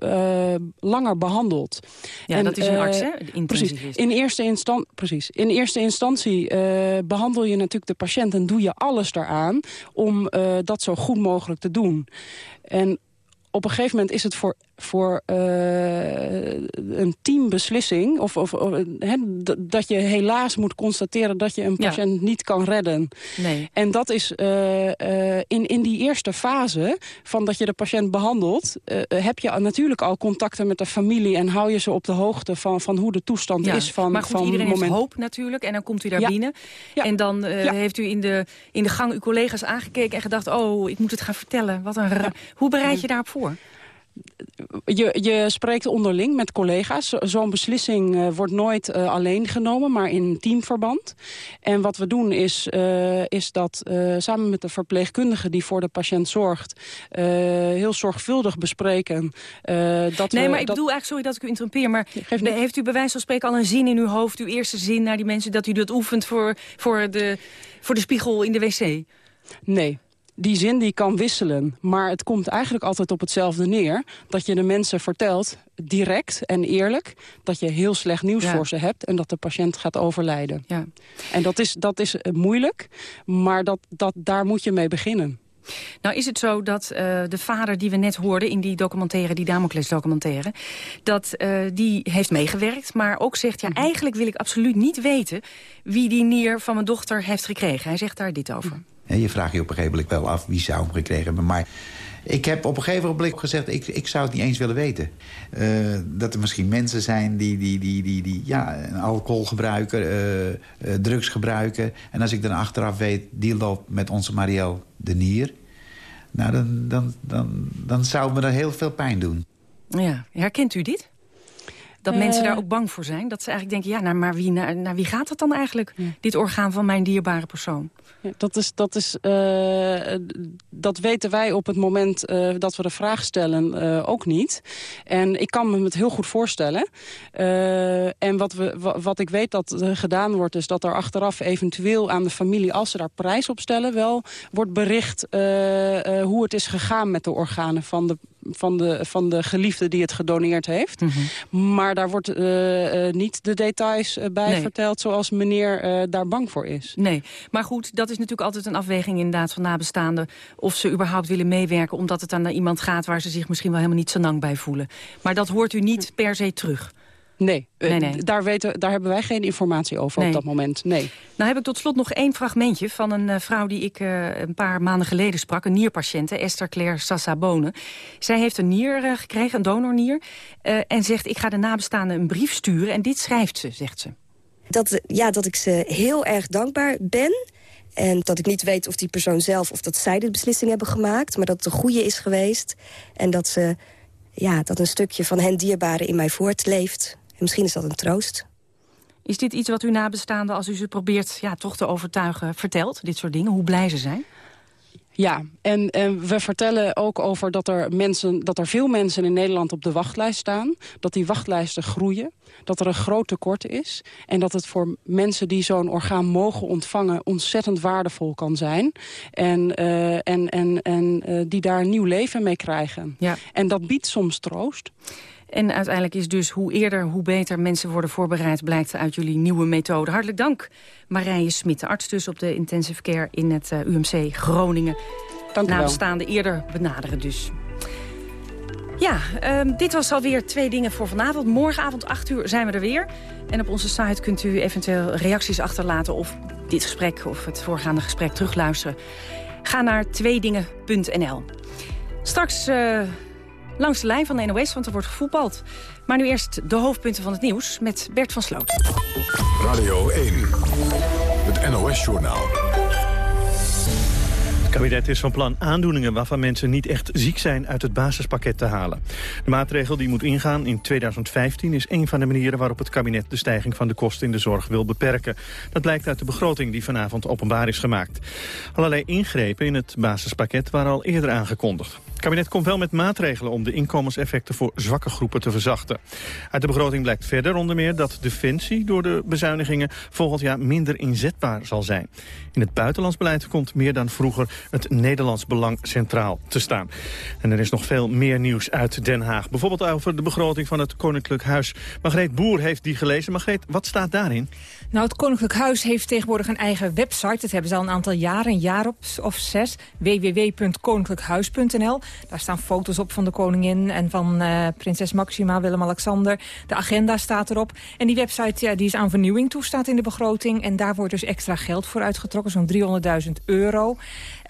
langer behandelt. Ja, en, dat is een arts, hè? De precies. In eerste, instan precies. In eerste instantie behandel je natuurlijk de patiënt... en doe je alles daaraan om dat zo goed mogelijk te doen. En op een gegeven moment is het voor, voor uh, een teambeslissing... Of, of, of he, dat je helaas moet constateren dat je een patiënt ja. niet kan redden. Nee. En dat is uh, uh, in, in die eerste fase van dat je de patiënt behandelt... heb je natuurlijk al contacten met de familie... en hou je ze op de hoogte van, van hoe de toestand ja. is van Maar goed, van iedereen moment... heeft hoop natuurlijk en dan komt u daar ja. binnen. En dan heeft u in de, in de gang uw collega's aangekeken en gedacht... oh, ik moet het gaan vertellen. Wat een Hoe bereid je daarop voor? Je, je spreekt onderling met collega's. Zo'n beslissing uh, wordt nooit uh, alleen genomen, maar in teamverband. En wat we doen is, uh, is dat samen met de verpleegkundige die voor de patiënt zorgt... heel zorgvuldig bespreken. dat nee, we, maar ik dat... bedoel eigenlijk, sorry dat ik u interrompeer... maar heeft u bij wijze van spreken al een zin in uw hoofd... uw eerste zin naar die mensen, dat u dat oefent voor, voor, de, voor de spiegel in de wc? Nee die zin die kan wisselen. Maar het komt eigenlijk altijd op hetzelfde neer. Dat je de mensen vertelt, direct en eerlijk... dat je heel slecht nieuws Ja. voor ze hebt... en dat de patiënt gaat overlijden. Ja. En dat is, dat is eh, moeilijk, maar dat, dat, daar moet je mee beginnen. Nou is het zo dat uh, de vader die we net hoorden in die documentaire, die Damocles documentaire, dat uh, die heeft meegewerkt, maar ook zegt, ja eigenlijk wil ik absoluut niet weten wie die nier van mijn dochter heeft gekregen. Hij zegt daar dit over. Je vraagt je op een gegeven moment wel af wie zou hem gekregen hebben. Maar ik heb op een gegeven moment gezegd, ik, ik zou het niet eens willen weten. Uh, dat er misschien mensen zijn die, die, die, die, die ja, alcohol gebruiken, uh, uh, drugs gebruiken. En als ik dan achteraf weet, die loopt met onze Marielle de Nier... Nou, dan, dan, dan, dan zou me dat heel veel pijn doen. Ja, herkent u dit? Dat mensen daar ook bang voor zijn? Dat ze eigenlijk denken, ja, nou, maar wie, naar, naar wie gaat het dan eigenlijk? Ja. Dit orgaan van mijn dierbare persoon. Ja, dat, is, dat, is, uh, dat weten wij op het moment uh, dat we de vraag stellen ook niet. En ik kan me het heel goed voorstellen. en wat, we, wat ik weet dat gedaan wordt... is dat er achteraf eventueel aan de familie... als ze daar prijs op stellen, wel wordt bericht... hoe het is gegaan met de organen van de van de, van de geliefde die het gedoneerd heeft. Mm -hmm. Maar daar wordt uh, uh, niet de details uh, bij nee. verteld zoals meneer daar bang voor is. Nee, maar goed, dat is natuurlijk altijd een afweging inderdaad van nabestaanden... of ze überhaupt willen meewerken omdat het aan iemand gaat... waar ze zich misschien wel helemaal niet zo lang bij voelen. Maar dat hoort u niet per se terug. Nee, nee, nee. Daar, weten, daar hebben wij geen informatie over nee. op dat moment. Nee. Nou heb ik tot slot nog één fragmentje van een uh, vrouw die ik uh, een paar maanden geleden sprak. Een nierpatiënte, Esther Claire Sassabone. Zij heeft een nier uh, gekregen, een donornier. en zegt, ik ga de nabestaanden een brief sturen. En dit schrijft ze, zegt ze. Dat, ja, dat ik ze heel erg dankbaar ben... En dat ik niet weet of die persoon zelf of dat zij de beslissing hebben gemaakt... maar dat het een goede is geweest. En dat, ze, ja, dat een stukje van hen dierbare in mij voortleeft. En misschien is dat een troost. Is dit iets wat u nabestaanden, als u ze probeert ja, toch te overtuigen, vertelt? Dit soort dingen, hoe blij ze zijn? Ja, en, en we vertellen ook over dat er, mensen, dat er veel mensen in Nederland op de wachtlijst staan. Dat die wachtlijsten groeien. Dat er een groot tekort is. En dat het voor mensen die zo'n orgaan mogen ontvangen... ontzettend waardevol kan zijn. En, uh, en, en, en uh, die daar een nieuw leven mee krijgen. Ja. En dat biedt soms troost. En uiteindelijk is dus hoe eerder, hoe beter mensen worden voorbereid... blijkt uit jullie nieuwe methode. Hartelijk dank, Marije Smit, arts dus op de intensive care in het uh, UMC Groningen. Dank u wel. Nabestaanden eerder benaderen dus. Ja, um, dit was alweer twee dingen voor vanavond. Morgenavond 8 uur zijn we er weer. En op onze site kunt u eventueel reacties achterlaten... of dit gesprek of het voorgaande gesprek terugluisteren. Ga naar tweedingen.nl. Straks uh, langs de lijn van de NOS, want er wordt gevoetbald. Maar nu eerst de hoofdpunten van het nieuws met Bert van Sloot. Radio 1, het NOS-journaal. Het kabinet is van plan aandoeningen waarvan mensen niet echt ziek zijn uit het basispakket te halen. De maatregel die moet ingaan in 2015 is een van de manieren waarop het kabinet de stijging van de kosten in de zorg wil beperken. Dat blijkt uit de begroting die vanavond openbaar is gemaakt. Allerlei ingrepen in het basispakket waren al eerder aangekondigd. Het kabinet komt wel met maatregelen om de inkomenseffecten voor zwakke groepen te verzachten. Uit de begroting blijkt verder onder meer dat Defensie door de bezuinigingen volgend jaar minder inzetbaar zal zijn. In het buitenlands beleid komt meer dan vroeger het Nederlands belang centraal te staan. En er is nog veel meer nieuws uit Den Haag. Bijvoorbeeld over de begroting van het Koninklijk Huis. Margreet Boer heeft die gelezen. Margreet, wat staat daarin? Nou, het Koninklijk Huis heeft tegenwoordig een eigen website. Dat hebben ze al een aantal jaren, een jaar op, of zes. www.koninklijkhuis.nl Daar staan foto's op van de koningin en van uh, prinses Maxima, Willem-Alexander. De agenda staat erop. En die website ja, die is aan vernieuwing toestaat in de begroting. En daar wordt dus extra geld voor uitgetrokken, zo'n 300.000 euro.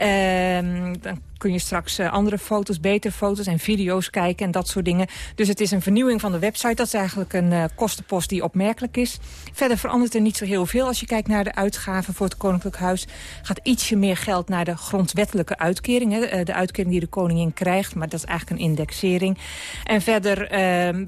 Uh, dan kun je straks uh, andere foto's, betere foto's en video's kijken en dat soort dingen. Dus het is een vernieuwing van de website. Dat is eigenlijk een uh, kostenpost die opmerkelijk is. Verder verandert er niet zo heel veel. Als je kijkt naar de uitgaven voor het Koninklijk Huis... gaat ietsje meer geld naar de grondwettelijke uitkering. Hè, de uitkering die de koningin krijgt, maar dat is eigenlijk een indexering. En verder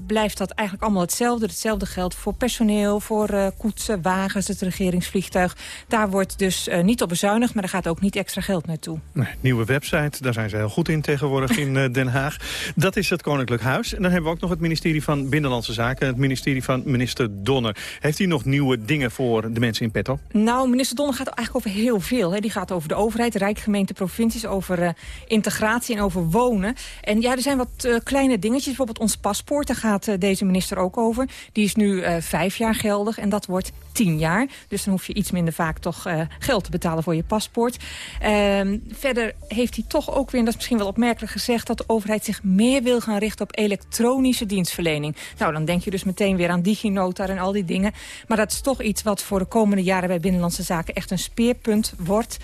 blijft dat eigenlijk allemaal hetzelfde. Hetzelfde geldt voor personeel, voor koetsen, wagens, het regeringsvliegtuig. Daar wordt dus niet op bezuinigd, maar er gaat ook niet extra geld naartoe. Nieuwe website, daar zijn ze heel goed in tegenwoordig in uh, Den Haag. Dat is het Koninklijk Huis. En dan hebben we ook nog het ministerie van Binnenlandse Zaken. Het ministerie van minister Donner. Heeft hij nog nieuwe dingen voor de mensen in petto? Nou, minister Donner gaat eigenlijk over heel veel. Hè. Die gaat over de overheid, rijk, gemeente, provincies. Over uh, integratie en over wonen. En ja, er zijn wat uh, kleine dingetjes. Bijvoorbeeld ons paspoort, daar gaat deze minister ook over. Die is nu vijf jaar geldig en dat wordt tien jaar. Dus dan hoef je iets minder vaak toch geld te betalen voor je paspoort. Ehm, verder heeft hij toch ook weer, en dat is misschien wel opmerkelijk gezegd... dat de overheid zich meer wil gaan richten op elektronische dienstverlening. Nou, dan denk je dus meteen weer aan DigiNota en al die dingen. Maar dat is toch iets wat voor de komende jaren bij Binnenlandse Zaken echt een speerpunt wordt.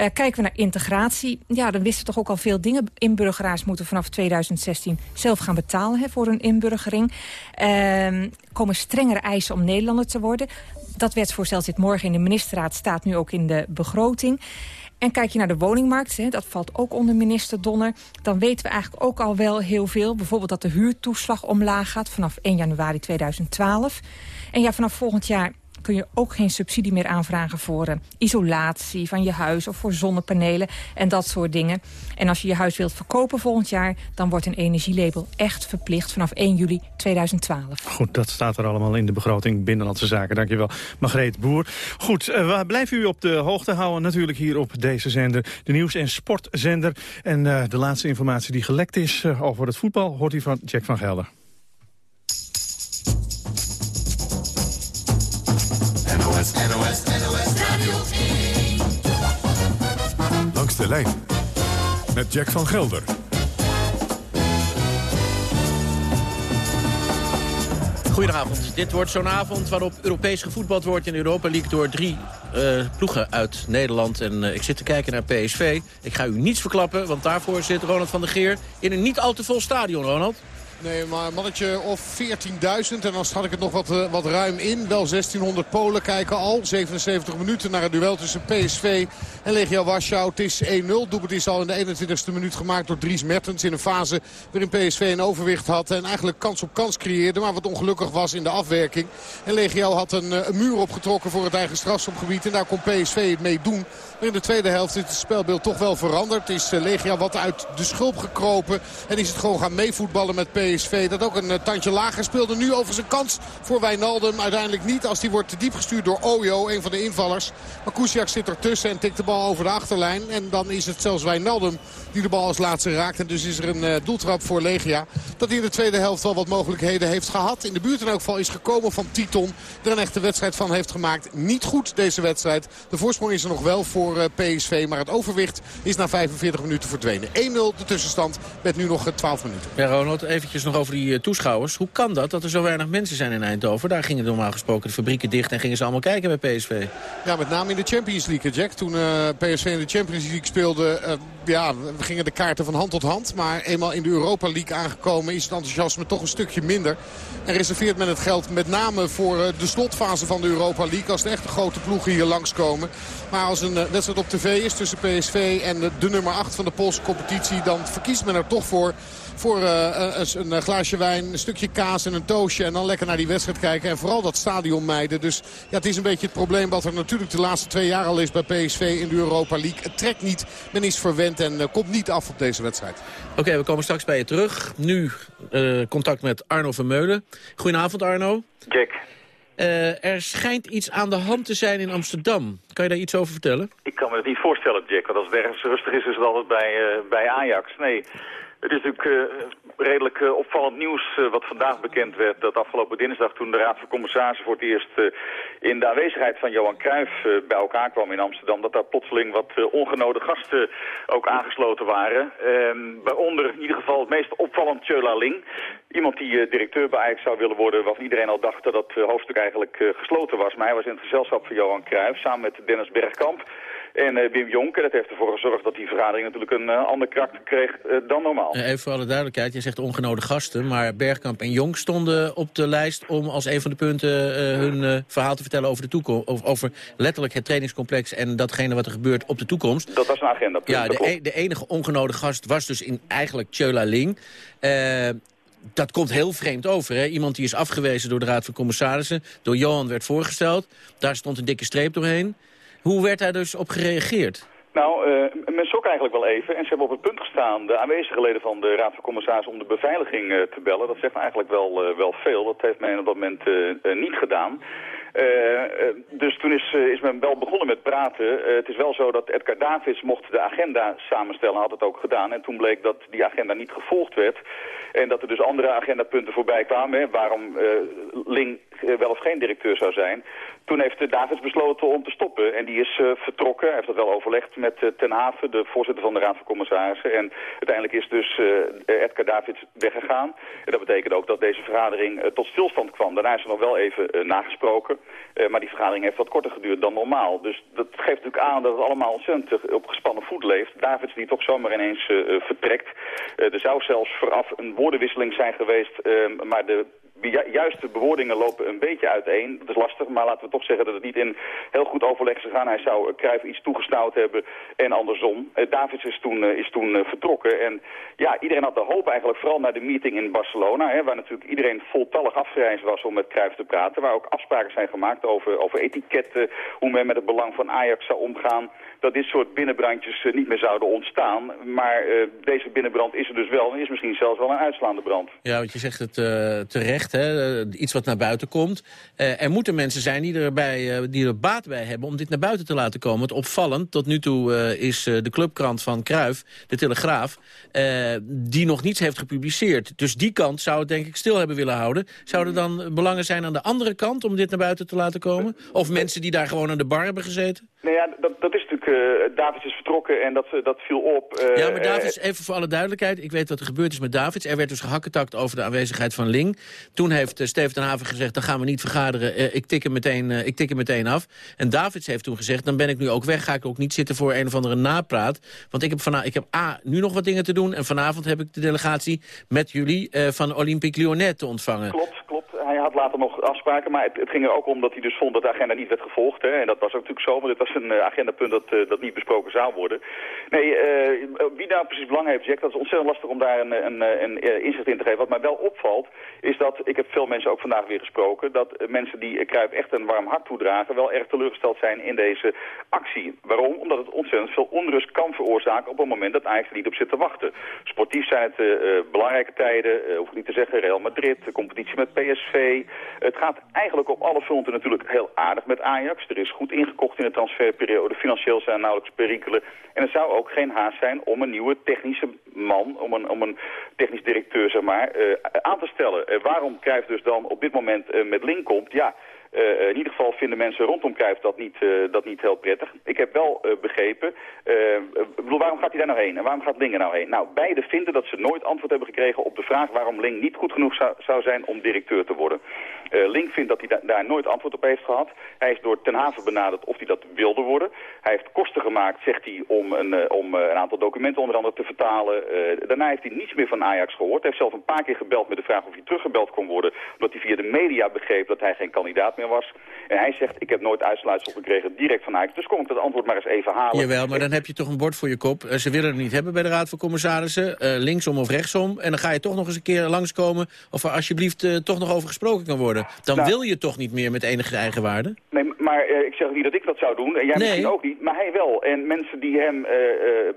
Uh, kijken we naar integratie, ja, dan wisten toch ook al veel dingen. Inburgeraars moeten vanaf 2016 zelf gaan betalen hè, voor een inburgering. Uh, komen strengere eisen om Nederlander te worden. Dat wetsvoorstel zit morgen in de ministerraad, staat nu ook in de begroting. En kijk je naar de woningmarkt, hè, dat valt ook onder minister Donner... dan weten we eigenlijk ook al wel heel veel. Bijvoorbeeld dat de huurtoeslag omlaag gaat vanaf 1 januari 2012. En ja, vanaf volgend jaar kun je ook geen subsidie meer aanvragen voor uh, isolatie van je huis of voor zonnepanelen en dat soort dingen. En als je je huis wilt verkopen volgend jaar, dan wordt een energielabel echt verplicht vanaf 1 juli 2012. Goed, dat staat er allemaal in de begroting Binnenlandse Zaken. Dankjewel, Margreet Boer. Goed, uh, we blijven u op de hoogte houden natuurlijk hier op deze zender, de nieuws- en sportzender. En uh, de laatste informatie die gelekt is over het voetbal hoort u van Jack van Gelder. Lijn met Jack van Gelder. Goedenavond. Dit wordt zo'n avond waarop Europees gevoetbald wordt in Europa League... door drie uh, ploegen uit Nederland. En uh, ik zit te kijken naar PSV. Ik ga u niets verklappen, want daarvoor zit Ronald van der Geer... in een niet al te vol stadion, Ronald. Nee, maar mannetje of 14.000. En dan schat ik het nog wat, uh, wat ruim in. Wel 1600 Polen kijken al. 77 minuten naar het duel tussen PSV en Legia Warschau. Het is 1-0. Doelpunt is al in de 21ste minuut gemaakt door Dries Mertens. In een fase waarin PSV een overwicht had. En eigenlijk kans op kans creëerde. Maar wat ongelukkig was in de afwerking. En Legia had een, een muur opgetrokken voor het eigen strafschopgebied. En daar kon PSV het mee doen. Maar in de tweede helft is het spelbeeld toch wel veranderd. Is Legia wat uit de schulp gekropen. En is het gewoon gaan meevoetballen met PSV. Dat ook een tandje lager speelde. Nu over zijn kans voor Wijnaldum. Uiteindelijk niet als die wordt te diep gestuurd door Ojo, een van de invallers. Maar Kusiak zit ertussen en tikt de bal over de achterlijn. En dan is het zelfs Wijnaldum die de bal als laatste raakt. En dus is er een doeltrap voor Legia. Dat hij in de tweede helft wel wat mogelijkheden heeft gehad. In de buurt in elk geval is gekomen van Titon. Er een echte wedstrijd van heeft gemaakt. Niet goed deze wedstrijd. De voorsprong is er nog wel voor PSV. Maar het overwicht is na 45 minuten verdwenen. 1-0 de tussenstand met nu nog 12 minuten. Ja, Ronald, eventjes nog over die toeschouwers. Hoe kan dat, dat er zo weinig mensen zijn in Eindhoven? Daar gingen normaal gesproken de fabrieken dicht en gingen ze allemaal kijken bij PSV. Ja, met name in de Champions League, Jack. Toen uh, PSV in de Champions League speelde, uh, ja, we gingen de kaarten van hand tot hand. Maar eenmaal in de Europa League aangekomen is het enthousiasme toch een stukje minder. En reserveert men het geld met name voor uh, de slotfase van de Europa League. Als de echte grote ploegen hier langskomen. Maar als een wedstrijd op tv is tussen PSV en de nummer 8 van de Poolse competitie... dan verkiest men er toch voor voor uh, een, een, glaasje wijn, een stukje kaas en een toastje. En dan lekker naar die wedstrijd kijken. En vooral dat stadion mijden. Dus ja, het is een beetje het probleem wat er natuurlijk de laatste twee jaar al is bij PSV in de Europa League. Het trekt niet, men is verwend en uh, komt niet af op deze wedstrijd. Oké, okay, we komen straks bij je terug. Nu contact met Arno Vermeulen. Goedenavond Arno. Jack. Uh, er schijnt iets aan de hand te zijn in Amsterdam. Kan je daar iets over vertellen? Ik kan me dat niet voorstellen, Jack. Want als het ergens rustig is, is het altijd bij, uh, bij Ajax. Nee, het is natuurlijk uh, redelijk uh, opvallend nieuws uh, wat vandaag bekend werd. Dat afgelopen dinsdag toen de Raad van Commissarissen voor het eerst in de aanwezigheid van Johan Cruijff bij elkaar kwam in Amsterdam. Dat daar plotseling wat ongenode gasten ook aangesloten waren. Ehm, waaronder in ieder geval het meest opvallend Tjöla Ling. Iemand die directeur bij Ajax zou willen worden waarvan iedereen al dacht dat dat hoofdstuk eigenlijk gesloten was. Maar hij was in het gezelschap van Johan Cruijff samen met Dennis Bergkamp. En uh, Wim Jonker, dat heeft ervoor gezorgd dat die vergadering natuurlijk een uh, ander karakter kreeg uh, dan normaal. Even voor alle duidelijkheid, je zegt ongenode gasten, maar Bergkamp en Jonk stonden op de lijst om als een van de punten hun verhaal te vertellen over de toekomst. Over, over, letterlijk het trainingscomplex en datgene wat er gebeurt op de toekomst. Dat was een agenda. Ja, de, e de, enige ongenode gast was dus in eigenlijk Tjöla Ling. dat komt heel vreemd over. Hè? Iemand die is afgewezen door de Raad van Commissarissen, door Johan werd voorgesteld. Daar stond een dikke streep doorheen. Hoe werd daar dus op gereageerd? Nou, uh, men schrok eigenlijk wel even. En ze hebben op het punt gestaan, de aanwezige leden van de Raad van Commissarissen, om de beveiliging uh, te bellen. Dat zegt eigenlijk wel, uh, wel veel. Dat heeft men op dat moment niet gedaan. Dus toen is, is men wel begonnen met praten. het is wel zo dat Edgar Davids mocht de agenda samenstellen, had het ook gedaan. En toen bleek dat die agenda niet gevolgd werd. En dat er dus andere agendapunten voorbij kwamen. Waarom Ling wel of geen directeur zou zijn. Toen heeft Davids besloten om te stoppen. En die is vertrokken. Hij heeft dat wel overlegd met Ten Haven, de voorzitter van de Raad van Commissarissen. En uiteindelijk is dus Edgar Davids weggegaan. En dat betekent ook dat deze vergadering tot stilstand kwam. Daarna is er nog wel even nagesproken. Maar die vergadering heeft wat korter geduurd dan normaal. Dus dat geeft natuurlijk aan dat het allemaal ontzettend op gespannen voet leeft. Davids die toch zomaar ineens vertrekt. er zou zelfs vooraf een woordenwisseling zijn geweest. maar de juiste bewoordingen lopen een beetje uiteen. Dat is lastig, maar laten we toch zeggen dat het niet in heel goed overleg is gegaan. Hij zou Cruijff iets toegestouwd hebben en andersom. Uh, Davids is toen, uh, is toen vertrokken. En ja, iedereen had de hoop eigenlijk vooral naar de meeting in Barcelona. Hè, waar natuurlijk iedereen voltallig afgereisd was om met Cruijff te praten. Waar ook afspraken zijn gemaakt over, over etiketten, hoe men met het belang van Ajax zou omgaan dat dit soort binnenbrandjes niet meer zouden ontstaan. Maar uh, deze binnenbrand is er dus wel en is misschien zelfs wel een uitslaande brand. Ja, want je zegt het uh, terecht, hè? iets wat naar buiten komt. Er moeten mensen zijn die, erbij, die er baat bij hebben om dit naar buiten te laten komen. Het opvallend, tot nu toe is de clubkrant van Kruif, de Telegraaf, die nog niets heeft gepubliceerd. Dus die kant zou het denk ik stil hebben willen houden. Zouden dan belangen zijn aan de andere kant om dit naar buiten te laten komen? Of mensen die daar gewoon aan de bar hebben gezeten? Nou ja, dat, dat is Davids is vertrokken en dat, dat viel op. Uh, ja, maar Davids, even voor alle duidelijkheid. Ik weet wat er gebeurd is met Davids. Er werd dus gehakketakt over de aanwezigheid van Ling. Toen heeft Steven ten Haven gezegd, dan gaan we niet vergaderen. ik, tik hem meteen, ik tik hem meteen af. En Davids heeft toen gezegd, dan ben ik nu ook weg. Ga ik ook niet zitten voor een of andere napraat. Want ik heb, van, ik heb A, nu nog wat dingen te doen. En vanavond heb ik de delegatie met jullie van Olympique Lyonnais te ontvangen. Klopt later nog afspraken, maar het, het, ging er ook om dat hij dus vond dat de agenda niet werd gevolgd. Hè. En dat was ook natuurlijk zo, maar dit was een agendapunt dat, dat niet besproken zou worden. Nee, wie daar precies belang heeft, Jack, dat is ontzettend lastig om daar een, een, een, inzicht in te geven. Wat mij wel opvalt, is dat, ik heb veel mensen ook vandaag weer gesproken, dat mensen die Kruip echt een warm hart toedragen, wel erg teleurgesteld zijn in deze actie. Waarom? Omdat het ontzettend veel onrust kan veroorzaken op het moment dat Ajax er niet op zit te wachten. Sportief zijn het uh, belangrijke tijden, hoef ik niet te zeggen, Real Madrid, de competitie met PSV. Het gaat eigenlijk op alle fronten natuurlijk heel aardig met Ajax. Er is goed ingekocht in de transferperiode, financieel zijn nauwelijks perikelen. En er zou ook geen haast zijn om een nieuwe technische man, om een, om een technisch directeur zeg maar, uh, aan te stellen. waarom krijgt dus dan op dit moment met Link komt? Ja, uh, in ieder geval vinden mensen rondom Cruijff dat niet, uh, dat niet heel prettig. Ik heb wel begrepen, bedoel, waarom gaat hij daar nou heen en waarom gaat Lingen nou heen? Nou, beide vinden dat ze nooit antwoord hebben gekregen op de vraag waarom Ling niet goed genoeg zou, zou zijn om directeur te worden. Ling vindt dat hij da daar nooit antwoord op heeft gehad. Hij is door Ten Haven benaderd of hij dat wilde worden. Hij heeft kosten gemaakt, zegt hij, om een, om een aantal documenten onder andere te vertalen. daarna heeft hij niets meer van Ajax gehoord. Hij heeft zelf een paar keer gebeld met de vraag of hij teruggebeld kon worden, omdat hij via de media begreep dat hij geen kandidaat was. En hij zegt, ik heb nooit uitsluitsel gekregen direct van Ajax. Dus kom ik dat antwoord maar eens even halen. Jawel, maar dan heb je toch een bord voor je kop. Uh, ze willen het niet hebben bij de Raad van Commissarissen. Uh, linksom of rechtsom. En dan ga je toch nog eens een keer langskomen... of er alsjeblieft uh, toch nog over gesproken kan worden. Dan nou, wil je toch niet meer met enige eigenwaarde? Nee, maar ik zeg niet dat ik dat zou doen. En jij nee. misschien ook niet. Maar hij wel. En mensen die hem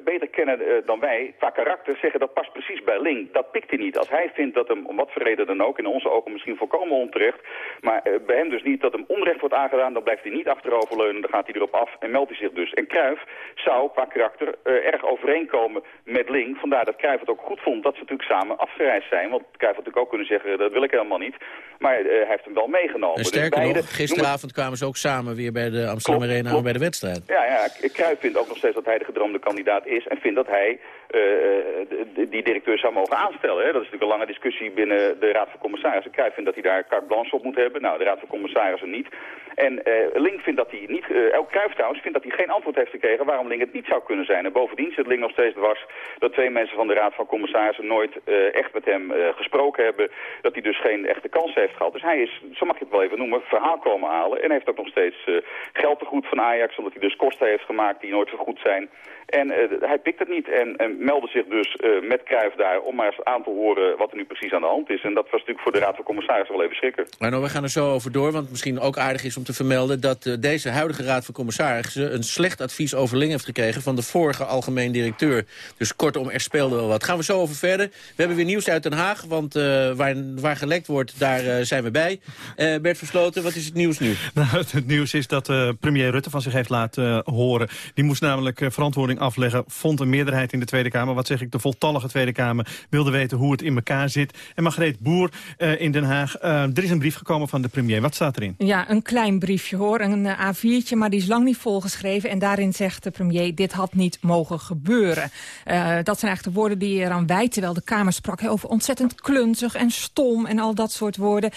beter kennen dan wij, qua karakter, zeggen dat past precies bij Link. Dat pikt hij niet. Als hij vindt dat hem, om wat voor reden dan ook, in onze ogen misschien volkomen onterecht... maar bij hem dus niet dat hem onrecht wordt aangedaan, dan blijft hij niet achteroverleunen, dan gaat hij erop af en meldt hij zich dus. En Cruijff zou qua karakter uh, erg overeenkomen met Link. Vandaar dat Cruijff het ook goed vond dat ze natuurlijk samen afgereisd zijn. Want Cruijff had natuurlijk ook kunnen zeggen, dat wil ik helemaal niet. Maar uh, hij heeft hem wel meegenomen. En dus sterker dus beide, nog, gisteravond kwamen ze ook samen weer bij de Amsterdam klopt, Arena klopt. bij de wedstrijd. Ja, ja, Cruijff vindt ook nog steeds dat hij de gedroomde kandidaat is en vindt dat hij uh, die directeur zou mogen aanstellen. Hè. Dat is natuurlijk een lange discussie binnen de Raad van Commissarissen. Cruijff vindt dat hij daar carte blanche op moet hebben. Nou, de Raad van Commissarissen niet. En uh, Link vindt dat hij niet, uh, Elk trouwens, vindt dat hij geen antwoord heeft gekregen waarom Link het niet zou kunnen zijn. En bovendien zit Link nog steeds dwars dat twee mensen van de Raad van Commissarissen nooit echt met hem gesproken hebben. Dat hij dus geen echte kans heeft gehad. Dus hij is, zo mag je het wel even noemen, verhaal komen halen. En heeft ook nog steeds geld te goed van Ajax, omdat hij dus kosten heeft gemaakt die nooit vergoed zijn. En hij pikt het niet en, en meldde zich dus met Cruijff daar om maar eens aan te horen wat er nu precies aan de hand is. En dat was natuurlijk voor de Raad van Commissarissen wel even schrikken. Maar nou, we gaan er zo over door, want misschien ook aardig is om te vermelden... dat uh, deze huidige Raad van Commissarissen een slecht advies over Ling heeft gekregen... van de vorige algemeen directeur. Dus kortom, er speelde wel wat. Gaan we zo over verder. We hebben weer nieuws uit Den Haag, want uh, waar, waar gelekt wordt, daar uh, zijn we bij. Bert Versloten, wat is het nieuws nu? Nou, het nieuws is dat premier Rutte van zich heeft laten horen. Die moest namelijk verantwoording afleggen, vond een meerderheid in de Tweede Kamer. Wat zeg ik, de voltallige Tweede Kamer wilde weten hoe het in elkaar zit. En Margreet Boer in Den Haag, er is een brief gekomen van de premier. Wat staat erin? Ja, een klein briefje hoor, een uh, A4'tje, maar die is lang niet volgeschreven. En daarin zegt de premier, dit had niet mogen gebeuren. Dat zijn eigenlijk de woorden die eraan wijt, terwijl de Kamer sprak over ontzettend klunzig en stom en al dat soort woorden.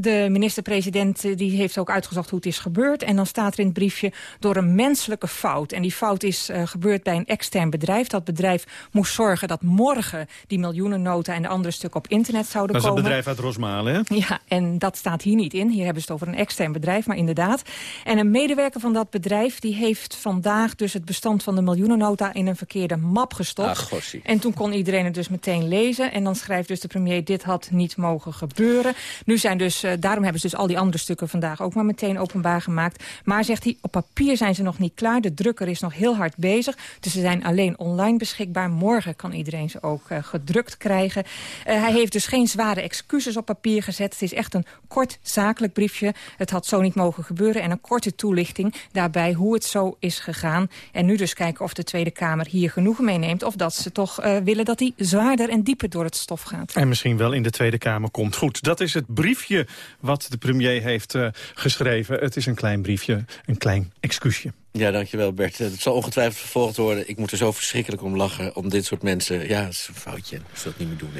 De minister-president eh, die heeft ook uitgezocht hoe het is gebeurd. En dan staat er in het briefje door een menselijke fout. En die fout is uh, gebeurd bij een extern bedrijf. Dat bedrijf moest zorgen dat morgen die miljoenennota en de andere stukken op internet zouden komen. Dat is een bedrijf uit Rosmalen, hè? Ja, en dat staat hier niet in. Hier hebben ze het over een extern bedrijf, maar inderdaad. En een medewerker van dat bedrijf die heeft vandaag dus het bestand van de miljoenennota in een verkeerde map gestopt. Ach, en toen kon iedereen het dus meteen lezen. En dan schrijft dus de premier, dit had niet mogen gebeuren. Nu zijn dus uh, daarom hebben ze dus al die andere stukken vandaag ook maar meteen openbaar gemaakt. Maar zegt hij, op papier zijn ze nog niet klaar. De drukker is nog heel hard bezig. Dus ze zijn alleen online beschikbaar. Morgen kan iedereen ze ook uh, gedrukt krijgen. Uh, hij heeft dus geen zware excuses op papier gezet. Het is echt een kort zakelijk briefje. Het had zo niet mogen gebeuren. En een korte toelichting daarbij hoe het zo is gegaan. En nu dus kijken of de Tweede Kamer hier genoegen meeneemt. Of dat ze toch willen dat hij zwaarder en dieper door het stof gaat. En misschien wel in de Tweede Kamer komt. Goed, dat is het briefje wat de premier heeft uh, geschreven. Het is een klein briefje, een klein excuusje. Ja, dankjewel Bert. Het zal ongetwijfeld vervolgd worden. Ik moet er zo verschrikkelijk om lachen, om dit soort mensen. Ja, dat is een foutje. Ik zal het niet meer doen.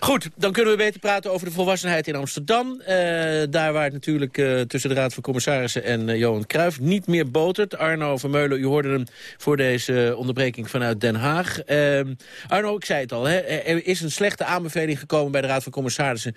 Goed, dan kunnen we beter praten over de volwassenheid in Amsterdam. Uh, daar waar het natuurlijk uh, tussen de Raad van Commissarissen en Johan Cruijff niet meer botert. Arno Vermeulen, u hoorde hem voor deze onderbreking vanuit Den Haag. Arno, ik zei het al, hè, er is een slechte aanbeveling gekomen bij de Raad van Commissarissen...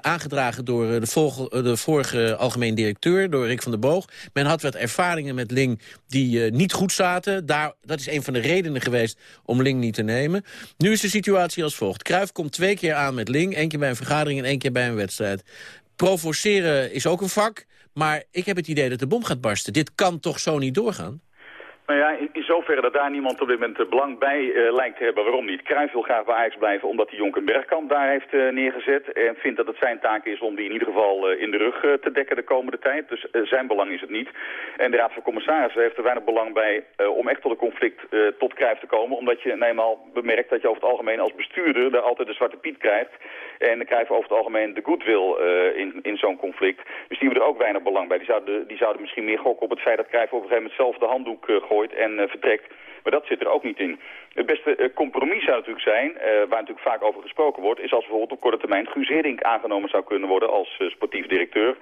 aangedragen door de, de vorige algemeen directeur, door Rick van der Boog. Men had wat ervaringen met Ling die niet goed zaten. Daar, dat is een van de redenen geweest om Ling niet te nemen. Nu is de situatie als volgt. Cruijff komt twee keer aan met Ling. één keer bij een vergadering en één keer bij een wedstrijd. Provoceren is ook een vak. Maar ik heb het idee dat de bom gaat barsten. Dit kan toch zo niet doorgaan? Nou ja, in, zoverre dat daar niemand op dit moment uh, belang bij uh, lijkt te hebben. Waarom niet? Cruijff wil graag bij Ajax blijven omdat hij Jonker Bergkamp daar heeft uh, neergezet. En vindt dat het zijn taak is om die in ieder geval in de rug te dekken de komende tijd. Dus zijn belang is het niet. En de Raad van Commissarissen heeft er weinig belang bij om echt tot een conflict tot Cruijff te komen. Omdat je eenmaal bemerkt dat je over het algemeen als bestuurder daar altijd de zwarte piet krijgt. En Cruijff over het algemeen de goodwill in, in zo'n conflict. Dus die hebben er ook weinig belang bij. Die zouden, die zouden misschien meer gokken op het feit dat Cruijff op een gegeven moment zelf de handdoek gooit en eh, vertrekt. Maar dat zit er ook niet in. Het beste eh, compromis zou natuurlijk zijn, eh, waar natuurlijk vaak over gesproken wordt... is als bijvoorbeeld op korte termijn Guus Hiddink aangenomen zou kunnen worden als sportief directeur.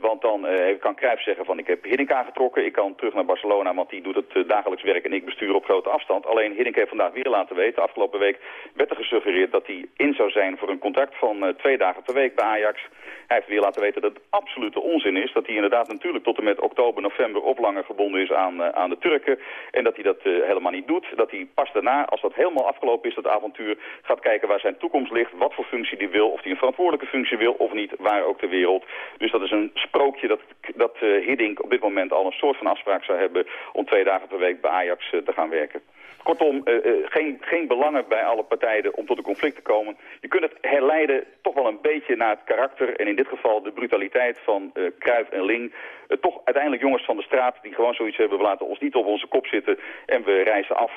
want dan kan Cruijff zeggen van ik heb Hiddink aangetrokken, ik kan terug naar Barcelona... want die doet het dagelijks werk en ik bestuur op grote afstand. Alleen Hiddink heeft vandaag weer laten weten, afgelopen week werd er gesuggereerd... dat hij in zou zijn voor een contract van twee dagen per week bij Ajax... Hij heeft weer laten weten dat het absolute onzin is. Dat hij inderdaad natuurlijk tot en met oktober, november of langer gebonden is aan, uh, aan de Turken. En dat hij dat uh, helemaal niet doet. Dat hij pas daarna, als dat helemaal afgelopen is, dat avontuur, gaat kijken waar zijn toekomst ligt. Wat voor functie hij wil. Of hij een verantwoordelijke functie wil of niet. Waar ook ter wereld. Dus dat is een sprookje dat, dat uh, Hiddink op dit moment al een soort van afspraak zou hebben om twee dagen per week bij Ajax te gaan werken. Kortom, geen, geen belangen bij alle partijen om tot een conflict te komen. Je kunt het herleiden toch wel een beetje naar het karakter... en in dit geval de brutaliteit van uh, Kruijf en Ling. toch uiteindelijk jongens van de straat die gewoon zoiets hebben... we laten ons niet op onze kop zitten en we reizen af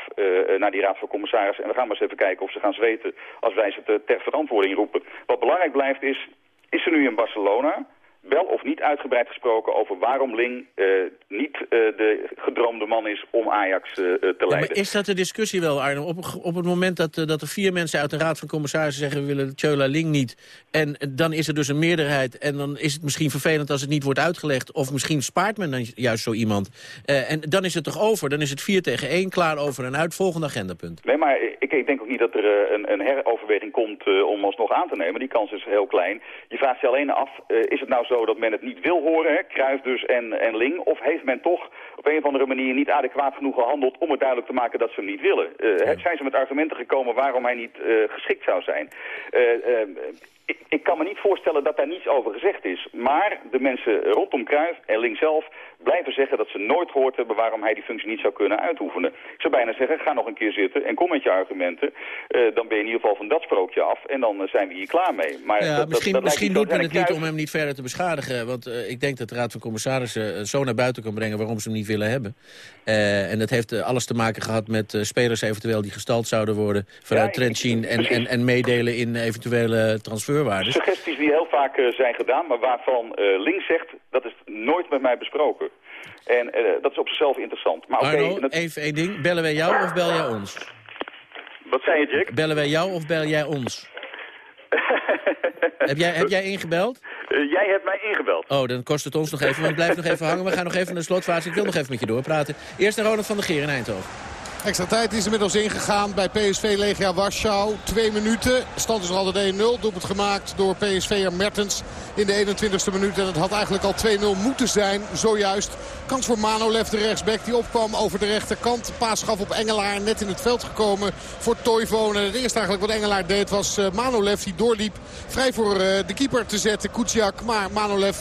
naar die raad van commissarissen... en we gaan maar eens even kijken of ze gaan zweten als wij ze ter verantwoording roepen. Wat belangrijk blijft is, is ze nu in Barcelona wel of niet uitgebreid gesproken over waarom Ling uh, niet uh, de gedroomde man is om Ajax uh, te leiden. maar is dat de discussie wel, Arno? Op, op het moment dat, dat er vier mensen uit de Raad van Commissarissen zeggen... we willen Tjöla Ling niet, en dan is er dus een meerderheid... en dan is het misschien vervelend als het niet wordt uitgelegd... of misschien spaart men dan juist zo iemand. en dan is het toch over? Dan is het vier tegen één, klaar over en uit, volgende agendapunt. Nee, maar ik, ik denk ook niet dat er een, een heroverweging komt om alsnog aan te nemen. Die kans is heel klein. Je vraagt je alleen af, is het nou zo dat men het niet wil horen, hè, Kruijf dus en, en Ling? Of heeft men toch op een of andere manier niet adequaat genoeg gehandeld om het duidelijk te maken dat ze hem niet willen? Uh, Zijn ze met argumenten gekomen waarom hij niet uh, geschikt zou zijn? Ik, ik, kan me niet voorstellen dat daar niets over gezegd is. Maar de mensen rondom Kruijf en Ling zelf blijven zeggen dat ze nooit gehoord hebben waarom hij die functie niet zou kunnen uitoefenen. Ik zou bijna zeggen, ga nog een keer zitten en kom met je argumenten. Uh, dan ben je in ieder geval van dat sprookje af en dan uh, zijn we hier klaar mee. Maar ja, dat, misschien dat, misschien doet men het niet om hem niet verder te beschadigen. Want uh, ik denk dat de Raad van Commissarissen zo naar buiten kan brengen waarom ze hem niet willen hebben. en dat heeft alles te maken gehad met spelers eventueel die gestald zouden worden vanuit ja, en, en, en meedelen in eventuele Suggesties die heel vaak zijn gedaan, maar waarvan Links zegt dat is nooit met mij besproken. En uh, dat is op zichzelf interessant. Maar Arno, okay, even één ding. Bellen wij jou of bel jij ons? Wat zei je, Jack? Bellen wij jou of bel jij ons? heb, jij, heb jij ingebeld? Uh, jij hebt mij ingebeld. Oh, dan kost het ons nog even. Want blijf nog even hangen. We gaan nog even naar de slotfase. Ik wil nog even met je doorpraten. Eerst naar Ronald van der Geer in Eindhoven. Extra tijd is inmiddels ingegaan bij PSV Legia Warschau. Twee minuten. Stand is nog altijd 1-0. Doelpunt gemaakt door PSV'er Mertens in de 21ste minuut. En het had eigenlijk al 2-0 moeten zijn. Zojuist. Kans voor Manolev, de rechtsback. Die opkwam over de rechterkant. Paas gaf op Engelaar. Net in het veld gekomen voor Toivonen. Het eerste eigenlijk wat Engelaar deed was Manolev die doorliep. Vrij voor de keeper te zetten. Kuciak. Maar Manolev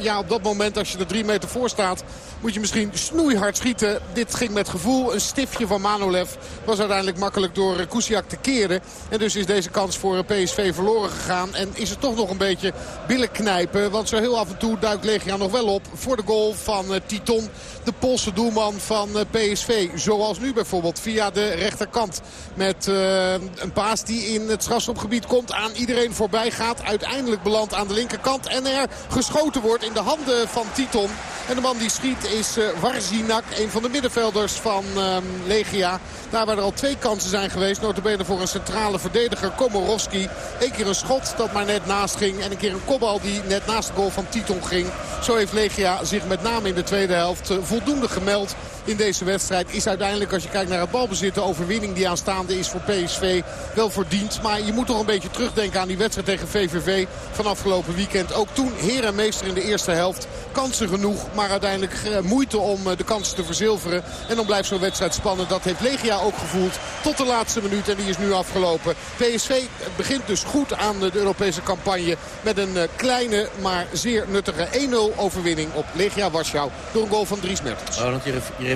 ja, op dat moment als je er drie meter voor staat... moet je misschien snoeihard schieten. Dit ging met gevoel. Een stiftje van Manolev was uiteindelijk makkelijk door Kusiak te keren. En dus is deze kans voor PSV verloren gegaan. En is het toch nog een beetje billen knijpen. Want zo heel af en toe duikt Legia nog wel op voor de goal van Titon. De Poolse doelman van PSV. Zoals nu bijvoorbeeld via de rechterkant. Met een paas die in het strafschopgebied komt. Aan iedereen voorbij gaat. Uiteindelijk belandt aan de linkerkant. En er geschoten wordt in de handen van Titon. En de man die schiet is uh, Warzinak, een van de middenvelders van ehm, Legia. Daar waar er al twee kansen zijn geweest. Notabene voor een centrale verdediger, Komorowski. Eén keer een schot dat maar net naast ging. En een keer een kopbal die net naast de goal van Titon ging. Zo heeft Legia zich met name in de tweede helft voldoende gemeld in deze wedstrijd. Is uiteindelijk, als je kijkt naar het balbezit, de overwinning die aanstaande is voor PSV wel verdiend. Maar je moet toch een beetje terugdenken aan die wedstrijd tegen VVV van afgelopen weekend. Ook toen heer en meester in de eerste helft. Kansen genoeg, maar uiteindelijk eh, moeite om eh, de kansen te verzilveren. En dan blijft zo'n wedstrijd spannend. Dat heeft Legia ook gevoeld tot de laatste minuut. En die is nu afgelopen. PSV begint dus goed aan de Europese campagne. Met een eh, kleine, maar zeer nuttige 1-0 overwinning op Legia Warschau. Door een goal van Dries Mertens.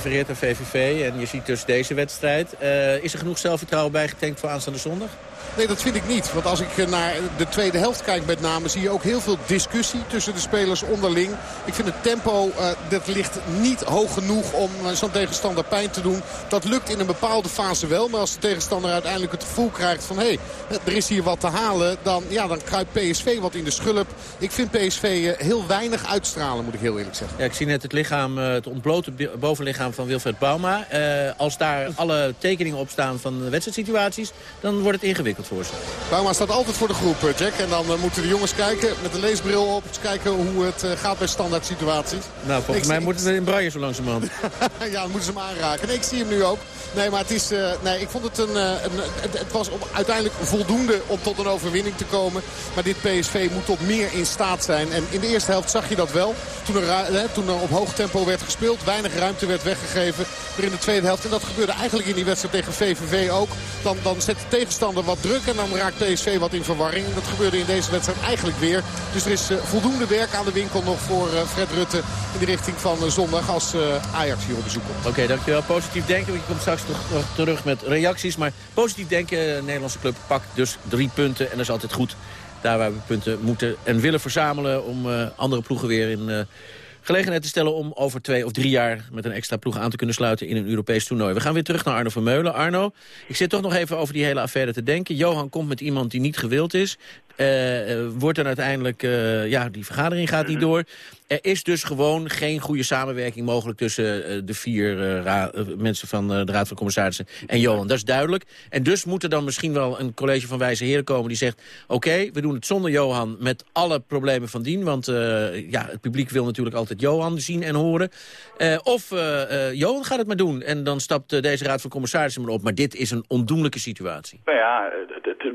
Aan VVV en je ziet dus deze wedstrijd. Uh, is er genoeg zelfvertrouwen bijgetankt voor aanstaande zondag? Nee, dat vind ik niet. Want als ik naar de tweede helft kijk met name... zie je ook heel veel discussie tussen de spelers onderling. Ik vind het tempo, uh, dat ligt niet hoog genoeg om uh, zo'n tegenstander pijn te doen. Dat lukt in een bepaalde fase wel. Maar als de tegenstander uiteindelijk het gevoel krijgt van... hé, hey, er is hier wat te halen, dan, ja, dan kruipt PSV wat in de schulp. Ik vind PSV uh, heel weinig uitstralen, moet ik heel eerlijk zeggen. Ja, ik zie net het lichaam, het ontblote bovenlichaam van Wilfred Bauma. als daar alle tekeningen op staan van wedstrijdsituaties... dan wordt het ingewikkeld voor ze. Bauma staat altijd voor de groep, eh, Jack. En dan uh, moeten de jongens kijken met de leesbril op. kijken hoe het gaat bij standaard situaties. Nou, volgens mij moeten we in braille zo langzamerhand. ja, dan moeten ze hem aanraken. Nee, ik zie hem nu ook. Nee, maar het is... Uh, nee, ik vond het een... een het, het, was uiteindelijk voldoende om tot een overwinning te komen. Maar dit PSV moet tot meer in staat zijn. En in de eerste helft zag je dat wel. Toen er, toen er op hoog tempo werd gespeeld. Weinig ruimte werd weggegeven. Maar in de tweede helft. En dat gebeurde eigenlijk in die wedstrijd tegen VVV ook. Dan, dan zet de tegenstander wat druk en dan raakt PSV wat in verwarring. Dat gebeurde in deze wedstrijd eigenlijk weer. Dus er is uh, voldoende werk aan de winkel nog voor uh, Fred Rutte in de richting van uh, zondag als Ajax hier op bezoek komt. Oké, dankjewel. Positief denken. Je komt straks nog terug met reacties. Maar positief denken, de Nederlandse club pakt dus drie punten. En dat is altijd goed. Daar waar we punten moeten en willen verzamelen om andere ploegen weer in gelegenheid te stellen om over twee of drie jaar... met een extra ploeg aan te kunnen sluiten in een Europees toernooi. We gaan weer terug naar Arno Vermeulen. Arno, ik zit toch nog even over die hele affaire te denken. Johan komt met iemand die niet gewild is. Uh, wordt dan uiteindelijk, uh, ja, die vergadering gaat niet door. Er is dus gewoon geen goede samenwerking mogelijk tussen uh, de vier mensen van de Raad van Commissarissen en Johan. Dat is duidelijk. En dus moet er dan misschien wel een college van wijze heren komen die zegt... oké, we doen het zonder Johan met alle problemen van dien. Want ja, het publiek wil natuurlijk altijd Johan zien en horen. of Johan gaat het maar doen en dan stapt deze Raad van Commissarissen maar op. Maar dit is een ondoenlijke situatie. Nou ja,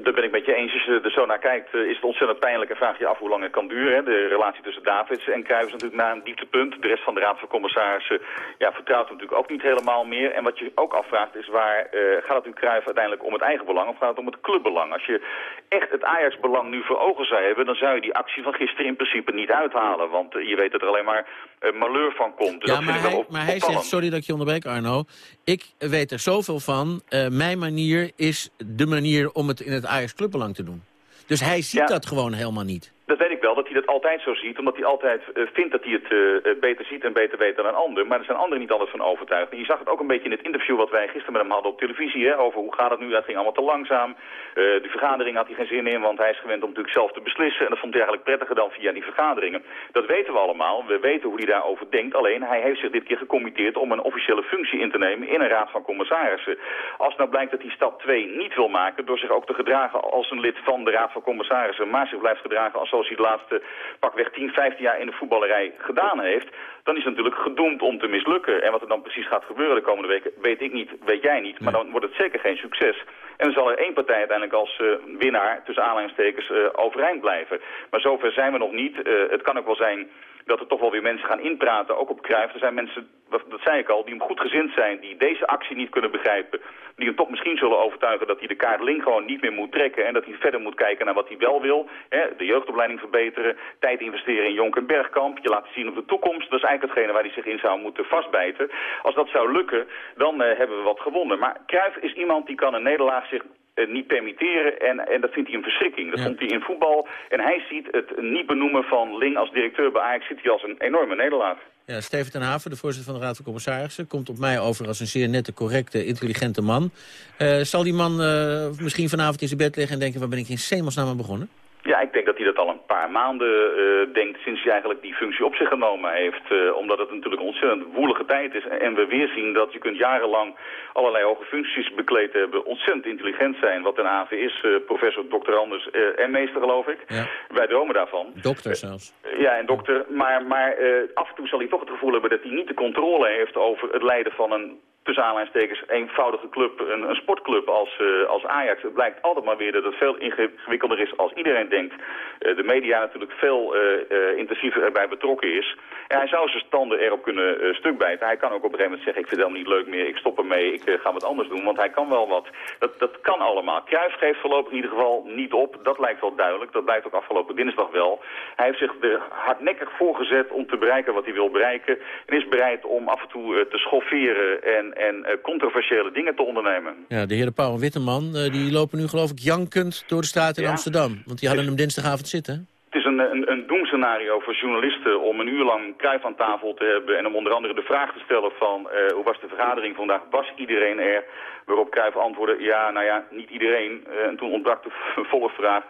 daar ben ik met je eens. Als je er zo naar kijkt eh, is het ontzettend pijnlijk en vraag je af hoe lang het kan duren. Hè. De relatie tussen Davids en Cruijff is natuurlijk na een dieptepunt. De rest van de Raad van Commissarissen ja, vertrouwt natuurlijk ook niet helemaal meer. En wat je ook afvraagt is waar uh, gaat het nu Cruijff uiteindelijk om het eigen belang of gaat het om het clubbelang? Als je echt het Ajax-belang nu voor ogen zou hebben, dan zou je die actie van gisteren in principe niet uithalen. Want uh, je weet dat er alleen maar een malheur van komt. Dus ja, maar, hij, maar hij zegt, sorry dat ik je onderbreek Arno, ik weet er zoveel van. Uh, mijn manier is de manier om het in het Ajax clubbelang te doen. Dus hij ziet dat gewoon helemaal niet. Dat weet ik wel, dat hij dat altijd zo ziet. Omdat hij altijd uh, vindt dat hij het uh, beter ziet en beter weet dan een ander. Maar er zijn anderen niet altijd van overtuigd. En je zag het ook een beetje in het interview wat wij gisteren met hem hadden op televisie. Hè, over hoe gaat het nu, dat ging allemaal te langzaam. Uh, die vergadering had hij geen zin in, want hij is gewend om natuurlijk zelf te beslissen. En dat vond hij eigenlijk prettiger dan via die vergaderingen. Dat weten we allemaal. We weten hoe hij daarover denkt. Alleen, hij heeft zich dit keer gecommitteerd om een officiële functie in te nemen in een raad van commissarissen. Als nou blijkt dat hij stap 2 niet wil maken door zich ook te gedragen als een lid van de raad van commissarissen, maar zich blijft gedragen als zoals hij de laatste pakweg 10, 15 jaar in de voetballerij gedaan heeft, dan is het natuurlijk gedoemd om te mislukken. En wat er dan precies gaat gebeuren de komende weken, weet ik niet, weet jij niet. Maar dan wordt het zeker geen succes. En dan zal er één partij uiteindelijk als uh, winnaar, tussen aanleidingstekens, uh, overeind blijven. Maar zover zijn we nog niet. Uh, het kan ook wel zijn dat er toch wel weer mensen gaan inpraten, ook op Cruijff. Er zijn mensen, dat, zei ik al, die hem goed gezind zijn, die deze actie niet kunnen begrijpen. Die hem toch misschien zullen overtuigen dat hij de kaart Link gewoon niet meer moet trekken. En dat hij verder moet kijken naar wat hij wel wil. Hè, de jeugdopleiding verbeteren, tijd investeren in Jonk en Bergkamp. Je laten zien op de toekomst. Dat is eigenlijk hetgene waar hij zich in zou moeten vastbijten. Als dat zou lukken, dan uh, hebben we wat gewonnen. Maar Cruijff is iemand die kan een nederlaag zich niet permitteren. En, en dat vindt hij een verschrikking. Dat ja. vond hij in voetbal. En hij ziet het niet benoemen van Ling als directeur bij Ajax ziet hij als een enorme nederlaag. Ja, Steven ten Haven, de voorzitter van de Raad van Commissarissen... komt op mij over als een zeer nette, correcte, intelligente man. Uh, zal die man uh, misschien vanavond in zijn bed liggen en denken... waar ben ik in Semelsnaam aan begonnen? Ja, ik denk dat hij dat al een paar maanden uh, denkt sinds hij eigenlijk die functie op zich genomen heeft. Uh, omdat het natuurlijk een ontzettend woelige tijd is. En we weer zien dat je kunt jarenlang allerlei hoge functies bekleed hebben. Ontzettend intelligent zijn, wat een AV is. Uh, professor, doctorandus en meester geloof ik. Ja. Wij dromen daarvan. Dokter zelfs. ja, en dokter. Maar, maar af en toe zal hij toch het gevoel hebben dat hij niet de controle heeft over het leiden van een tussen aanleidingstekens eenvoudige club, een, een sportclub als, uh, als Ajax. Het blijkt altijd maar weer dat het veel ingewikkelder is als iedereen denkt. Uh, de media natuurlijk veel uh, intensiever erbij betrokken is. En hij zou zijn standen erop kunnen stuk bijten. Hij kan ook op een gegeven moment zeggen, ik vind het niet leuk meer, ik stop ermee, ik ga wat anders doen. Want hij kan wel wat. Dat, dat kan allemaal. Cruijff geeft voorlopig in ieder geval niet op. Dat lijkt wel duidelijk. Dat blijkt ook afgelopen dinsdag wel. Hij heeft zich er hardnekkig voorgezet om te bereiken wat hij wil bereiken. En is bereid om af en toe te schofferen en, en uh, controversiële dingen te ondernemen. Ja, de heer Pauw en Witteman, uh, die lopen nu geloof ik jankend door de straat in ja. Amsterdam. Want die hadden hem dinsdagavond zitten. Het is een, een, een doemscenario voor journalisten om een uur lang Kruif aan tafel te hebben... en om onder andere de vraag te stellen van uh, hoe was de vergadering vandaag? Was iedereen er? Waarop Kruif antwoordde, ja, nou ja, niet iedereen. Uh, en toen ontbrak de volle vraag,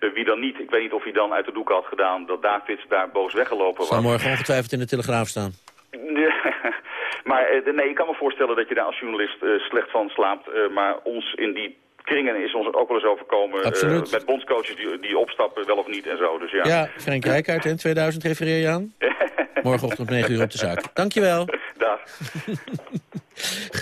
uh, wie dan niet? Ik weet niet of hij dan uit de doek had gedaan dat Davids daar boos weggelopen was. Zal morgen ongetwijfeld in de Telegraaf staan. Maar uh, nee, ik kan me voorstellen dat je daar als journalist uh, slecht van slaapt. Uh, maar ons in die kringen is ons ook wel eens overkomen. met bondscoaches die, die opstappen, wel of niet en zo. Dus ja, ja Frank Rijkaard in 2000 refereer je aan. Morgenochtend om 9 uur op de zaak. Dankjewel. Dag.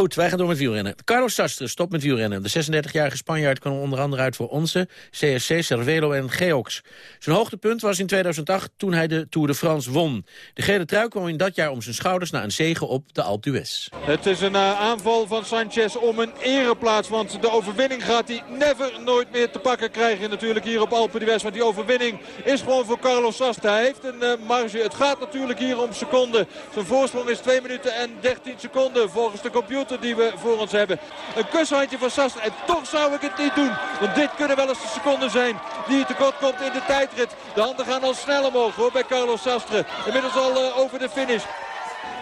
Goed, wij gaan door met wielrennen. Carlos Sastre stopt met wielrennen. De 36-jarige Spanjaard kwam onder andere uit voor onze, CSC, Cervelo en Geox. Zijn hoogtepunt was in 2008 toen hij de Tour de France won. De gele trui kwam in dat jaar om zijn schouders na een zege op de Alpe d'Huez. Het is een uh, aanval van Sanchez om een ereplaats, want de overwinning gaat hij never nooit meer te pakken krijgen natuurlijk hier op Alpe d'Huez. Want die overwinning is gewoon voor Carlos Sastre. Hij heeft een uh, marge. Het gaat natuurlijk hier om seconden. Zijn voorsprong is 2 minuten en 13 seconden volgens de computer die we voor ons hebben. Een kushandje van Sastre en toch zou ik het niet doen. Want dit kunnen wel eens de seconden zijn die tekort komt in de tijdrit. De handen gaan al snel omhoog hoor bij Carlos Sastre. Inmiddels al uh, over de finish.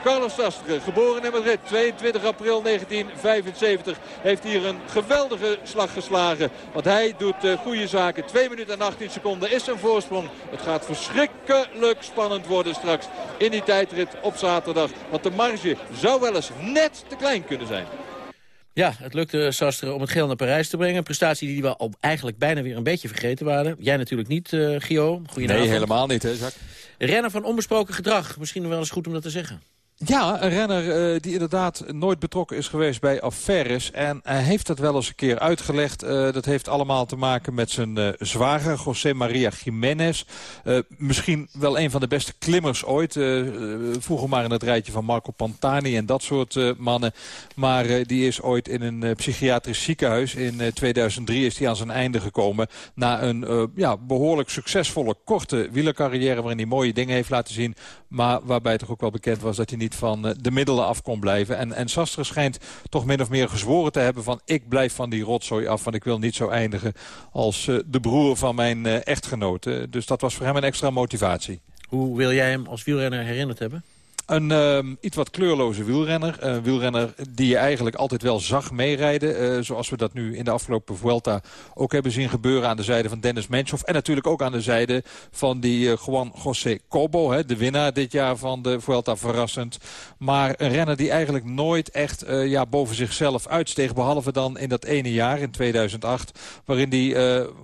Carlos Sastre, geboren in Madrid, 22 april 1975, heeft hier een geweldige slag geslagen. Want hij doet uh, goede zaken. 2 minuten en 18 seconden is zijn voorsprong. Het gaat verschrikkelijk spannend worden straks in die tijdrit op zaterdag. Want de marge zou wel eens net te klein kunnen zijn. Ja, het lukte Sastre om het geel naar Parijs te brengen. Een prestatie die we al eigenlijk bijna weer een beetje vergeten waren. Jij natuurlijk niet, uh, Gio. Goedenavond. Nee, helemaal niet, hè, Jacques. Renner van onbesproken gedrag. Misschien wel eens goed om dat te zeggen. Ja, een renner uh, die inderdaad nooit betrokken is geweest bij affaires. En hij heeft dat wel eens een keer uitgelegd. Uh, dat heeft allemaal te maken met zijn uh, zwager, José Maria Jiménez. misschien wel een van de beste klimmers ooit. vroeger maar in het rijtje van Marco Pantani en dat soort mannen. Maar die is ooit in een psychiatrisch ziekenhuis. In 2003 is hij aan zijn einde gekomen. Na een ja, behoorlijk succesvolle korte wielercarrière... waarin hij mooie dingen heeft laten zien. Maar waarbij toch ook wel bekend was dat hij niet van eh, de middelen af kon blijven. En, en Sastre schijnt toch min of meer gezworen te hebben van... ik blijf van die rotzooi af, want ik wil niet zo eindigen... als uh, de broer van mijn uh, echtgenote. Dus dat was voor hem een extra motivatie. Hoe wil jij hem als wielrenner herinnerd hebben? Een uh, iets wat kleurloze wielrenner. Een wielrenner die je eigenlijk altijd wel zag meerijden. Uh, zoals we dat nu in de afgelopen Vuelta ook hebben zien gebeuren aan de zijde van Dennis Menchoff. En natuurlijk ook aan de zijde van die uh, Juan José Cobo. Hè, de winnaar dit jaar van de Vuelta verrassend. Maar een renner die eigenlijk nooit echt ja, boven zichzelf uitsteeg. Behalve dan in dat ene jaar, in 2008. Waarin die,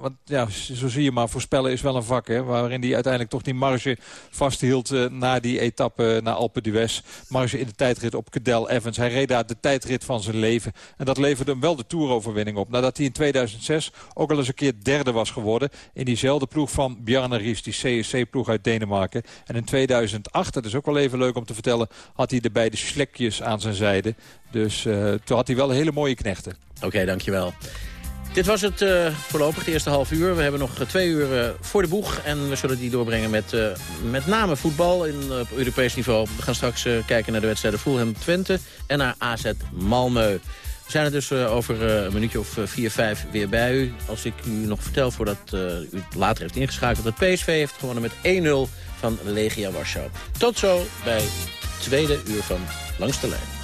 want ja, zo zie je maar, voorspellen is wel een vak. Hè, waarin die uiteindelijk toch die marge vasthield na die etappe naar Alpe d'Huez. Marge in de tijdrit op Cadel Evans. Hij reed daar de tijdrit van zijn leven. En dat leverde hem wel de Touroverwinning op. Nadat hij in 2006 ook al eens een keer derde was geworden... in diezelfde ploeg van Bjarne Ries, die CSC-ploeg uit Denemarken. En in 2008, dat is ook wel even leuk om te vertellen... had hij de beide slekjes aan zijn zijde. Dus uh, toen had hij wel hele mooie knechten. Oké, dankjewel. Dit was het uh, voorlopig, de eerste half uur. We hebben nog eh, twee uur uh, voor de boeg. En we zullen die doorbrengen met met name voetbal in, op Europees niveau. We gaan straks kijken naar de wedstrijden Fulham-Twente en naar AZ Malmö. We zijn er dus over een minuutje of vier, vijf weer bij u. Als ik u nog vertel, voordat u later heeft ingeschakeld... dat PSV heeft gewonnen met 1-0 van Legia Warschau. Tot zo bij het tweede uur van Langs de Lijn.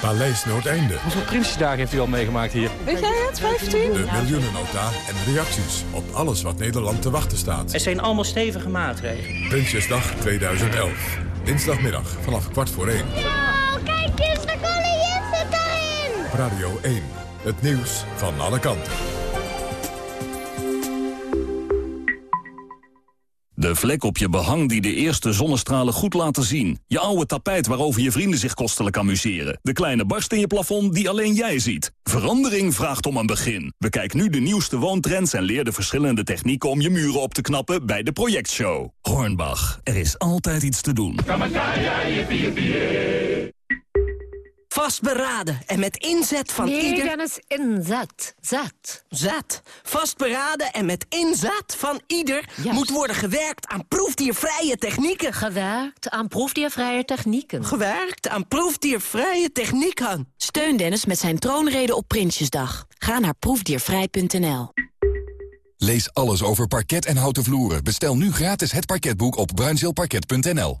Paleis Noordeinde. Hoeveel Prinsjesdagen heeft u al meegemaakt hier? Weet jij het, 15? De miljoenennota en reacties op alles wat Nederland te wachten staat. Er zijn allemaal stevige maatregelen. Prinsjesdag 2011. Dinsdagmiddag vanaf kwart voor één. Wow, kijk eens, de koningin zit daarin! Radio 1. Het nieuws van alle kanten. De vlek op je behang die de eerste zonnestralen goed laten zien. Je oude tapijt waarover je vrienden zich kostelijk amuseren. De kleine barst in je plafond die alleen jij ziet. Verandering vraagt om een begin. Bekijk nu de nieuwste woontrends en leer de verschillende technieken om je muren op te knappen bij de projectshow. Hornbach, er is altijd iets te doen. Vastberaden en met inzet van nee, ieder... Dennis, inzet. Zet. Zet. Vastberaden en met inzet van ieder... moet worden gewerkt aan proefdiervrije technieken. Gewerkt aan proefdiervrije technieken. Gewerkt aan proefdiervrije technieken. Steun Dennis met zijn troonrede op Prinsjesdag. Ga naar proefdiervrij.nl. Lees alles over parket en houten vloeren. Bestel nu gratis het parketboek op bruinzeelparket.nl.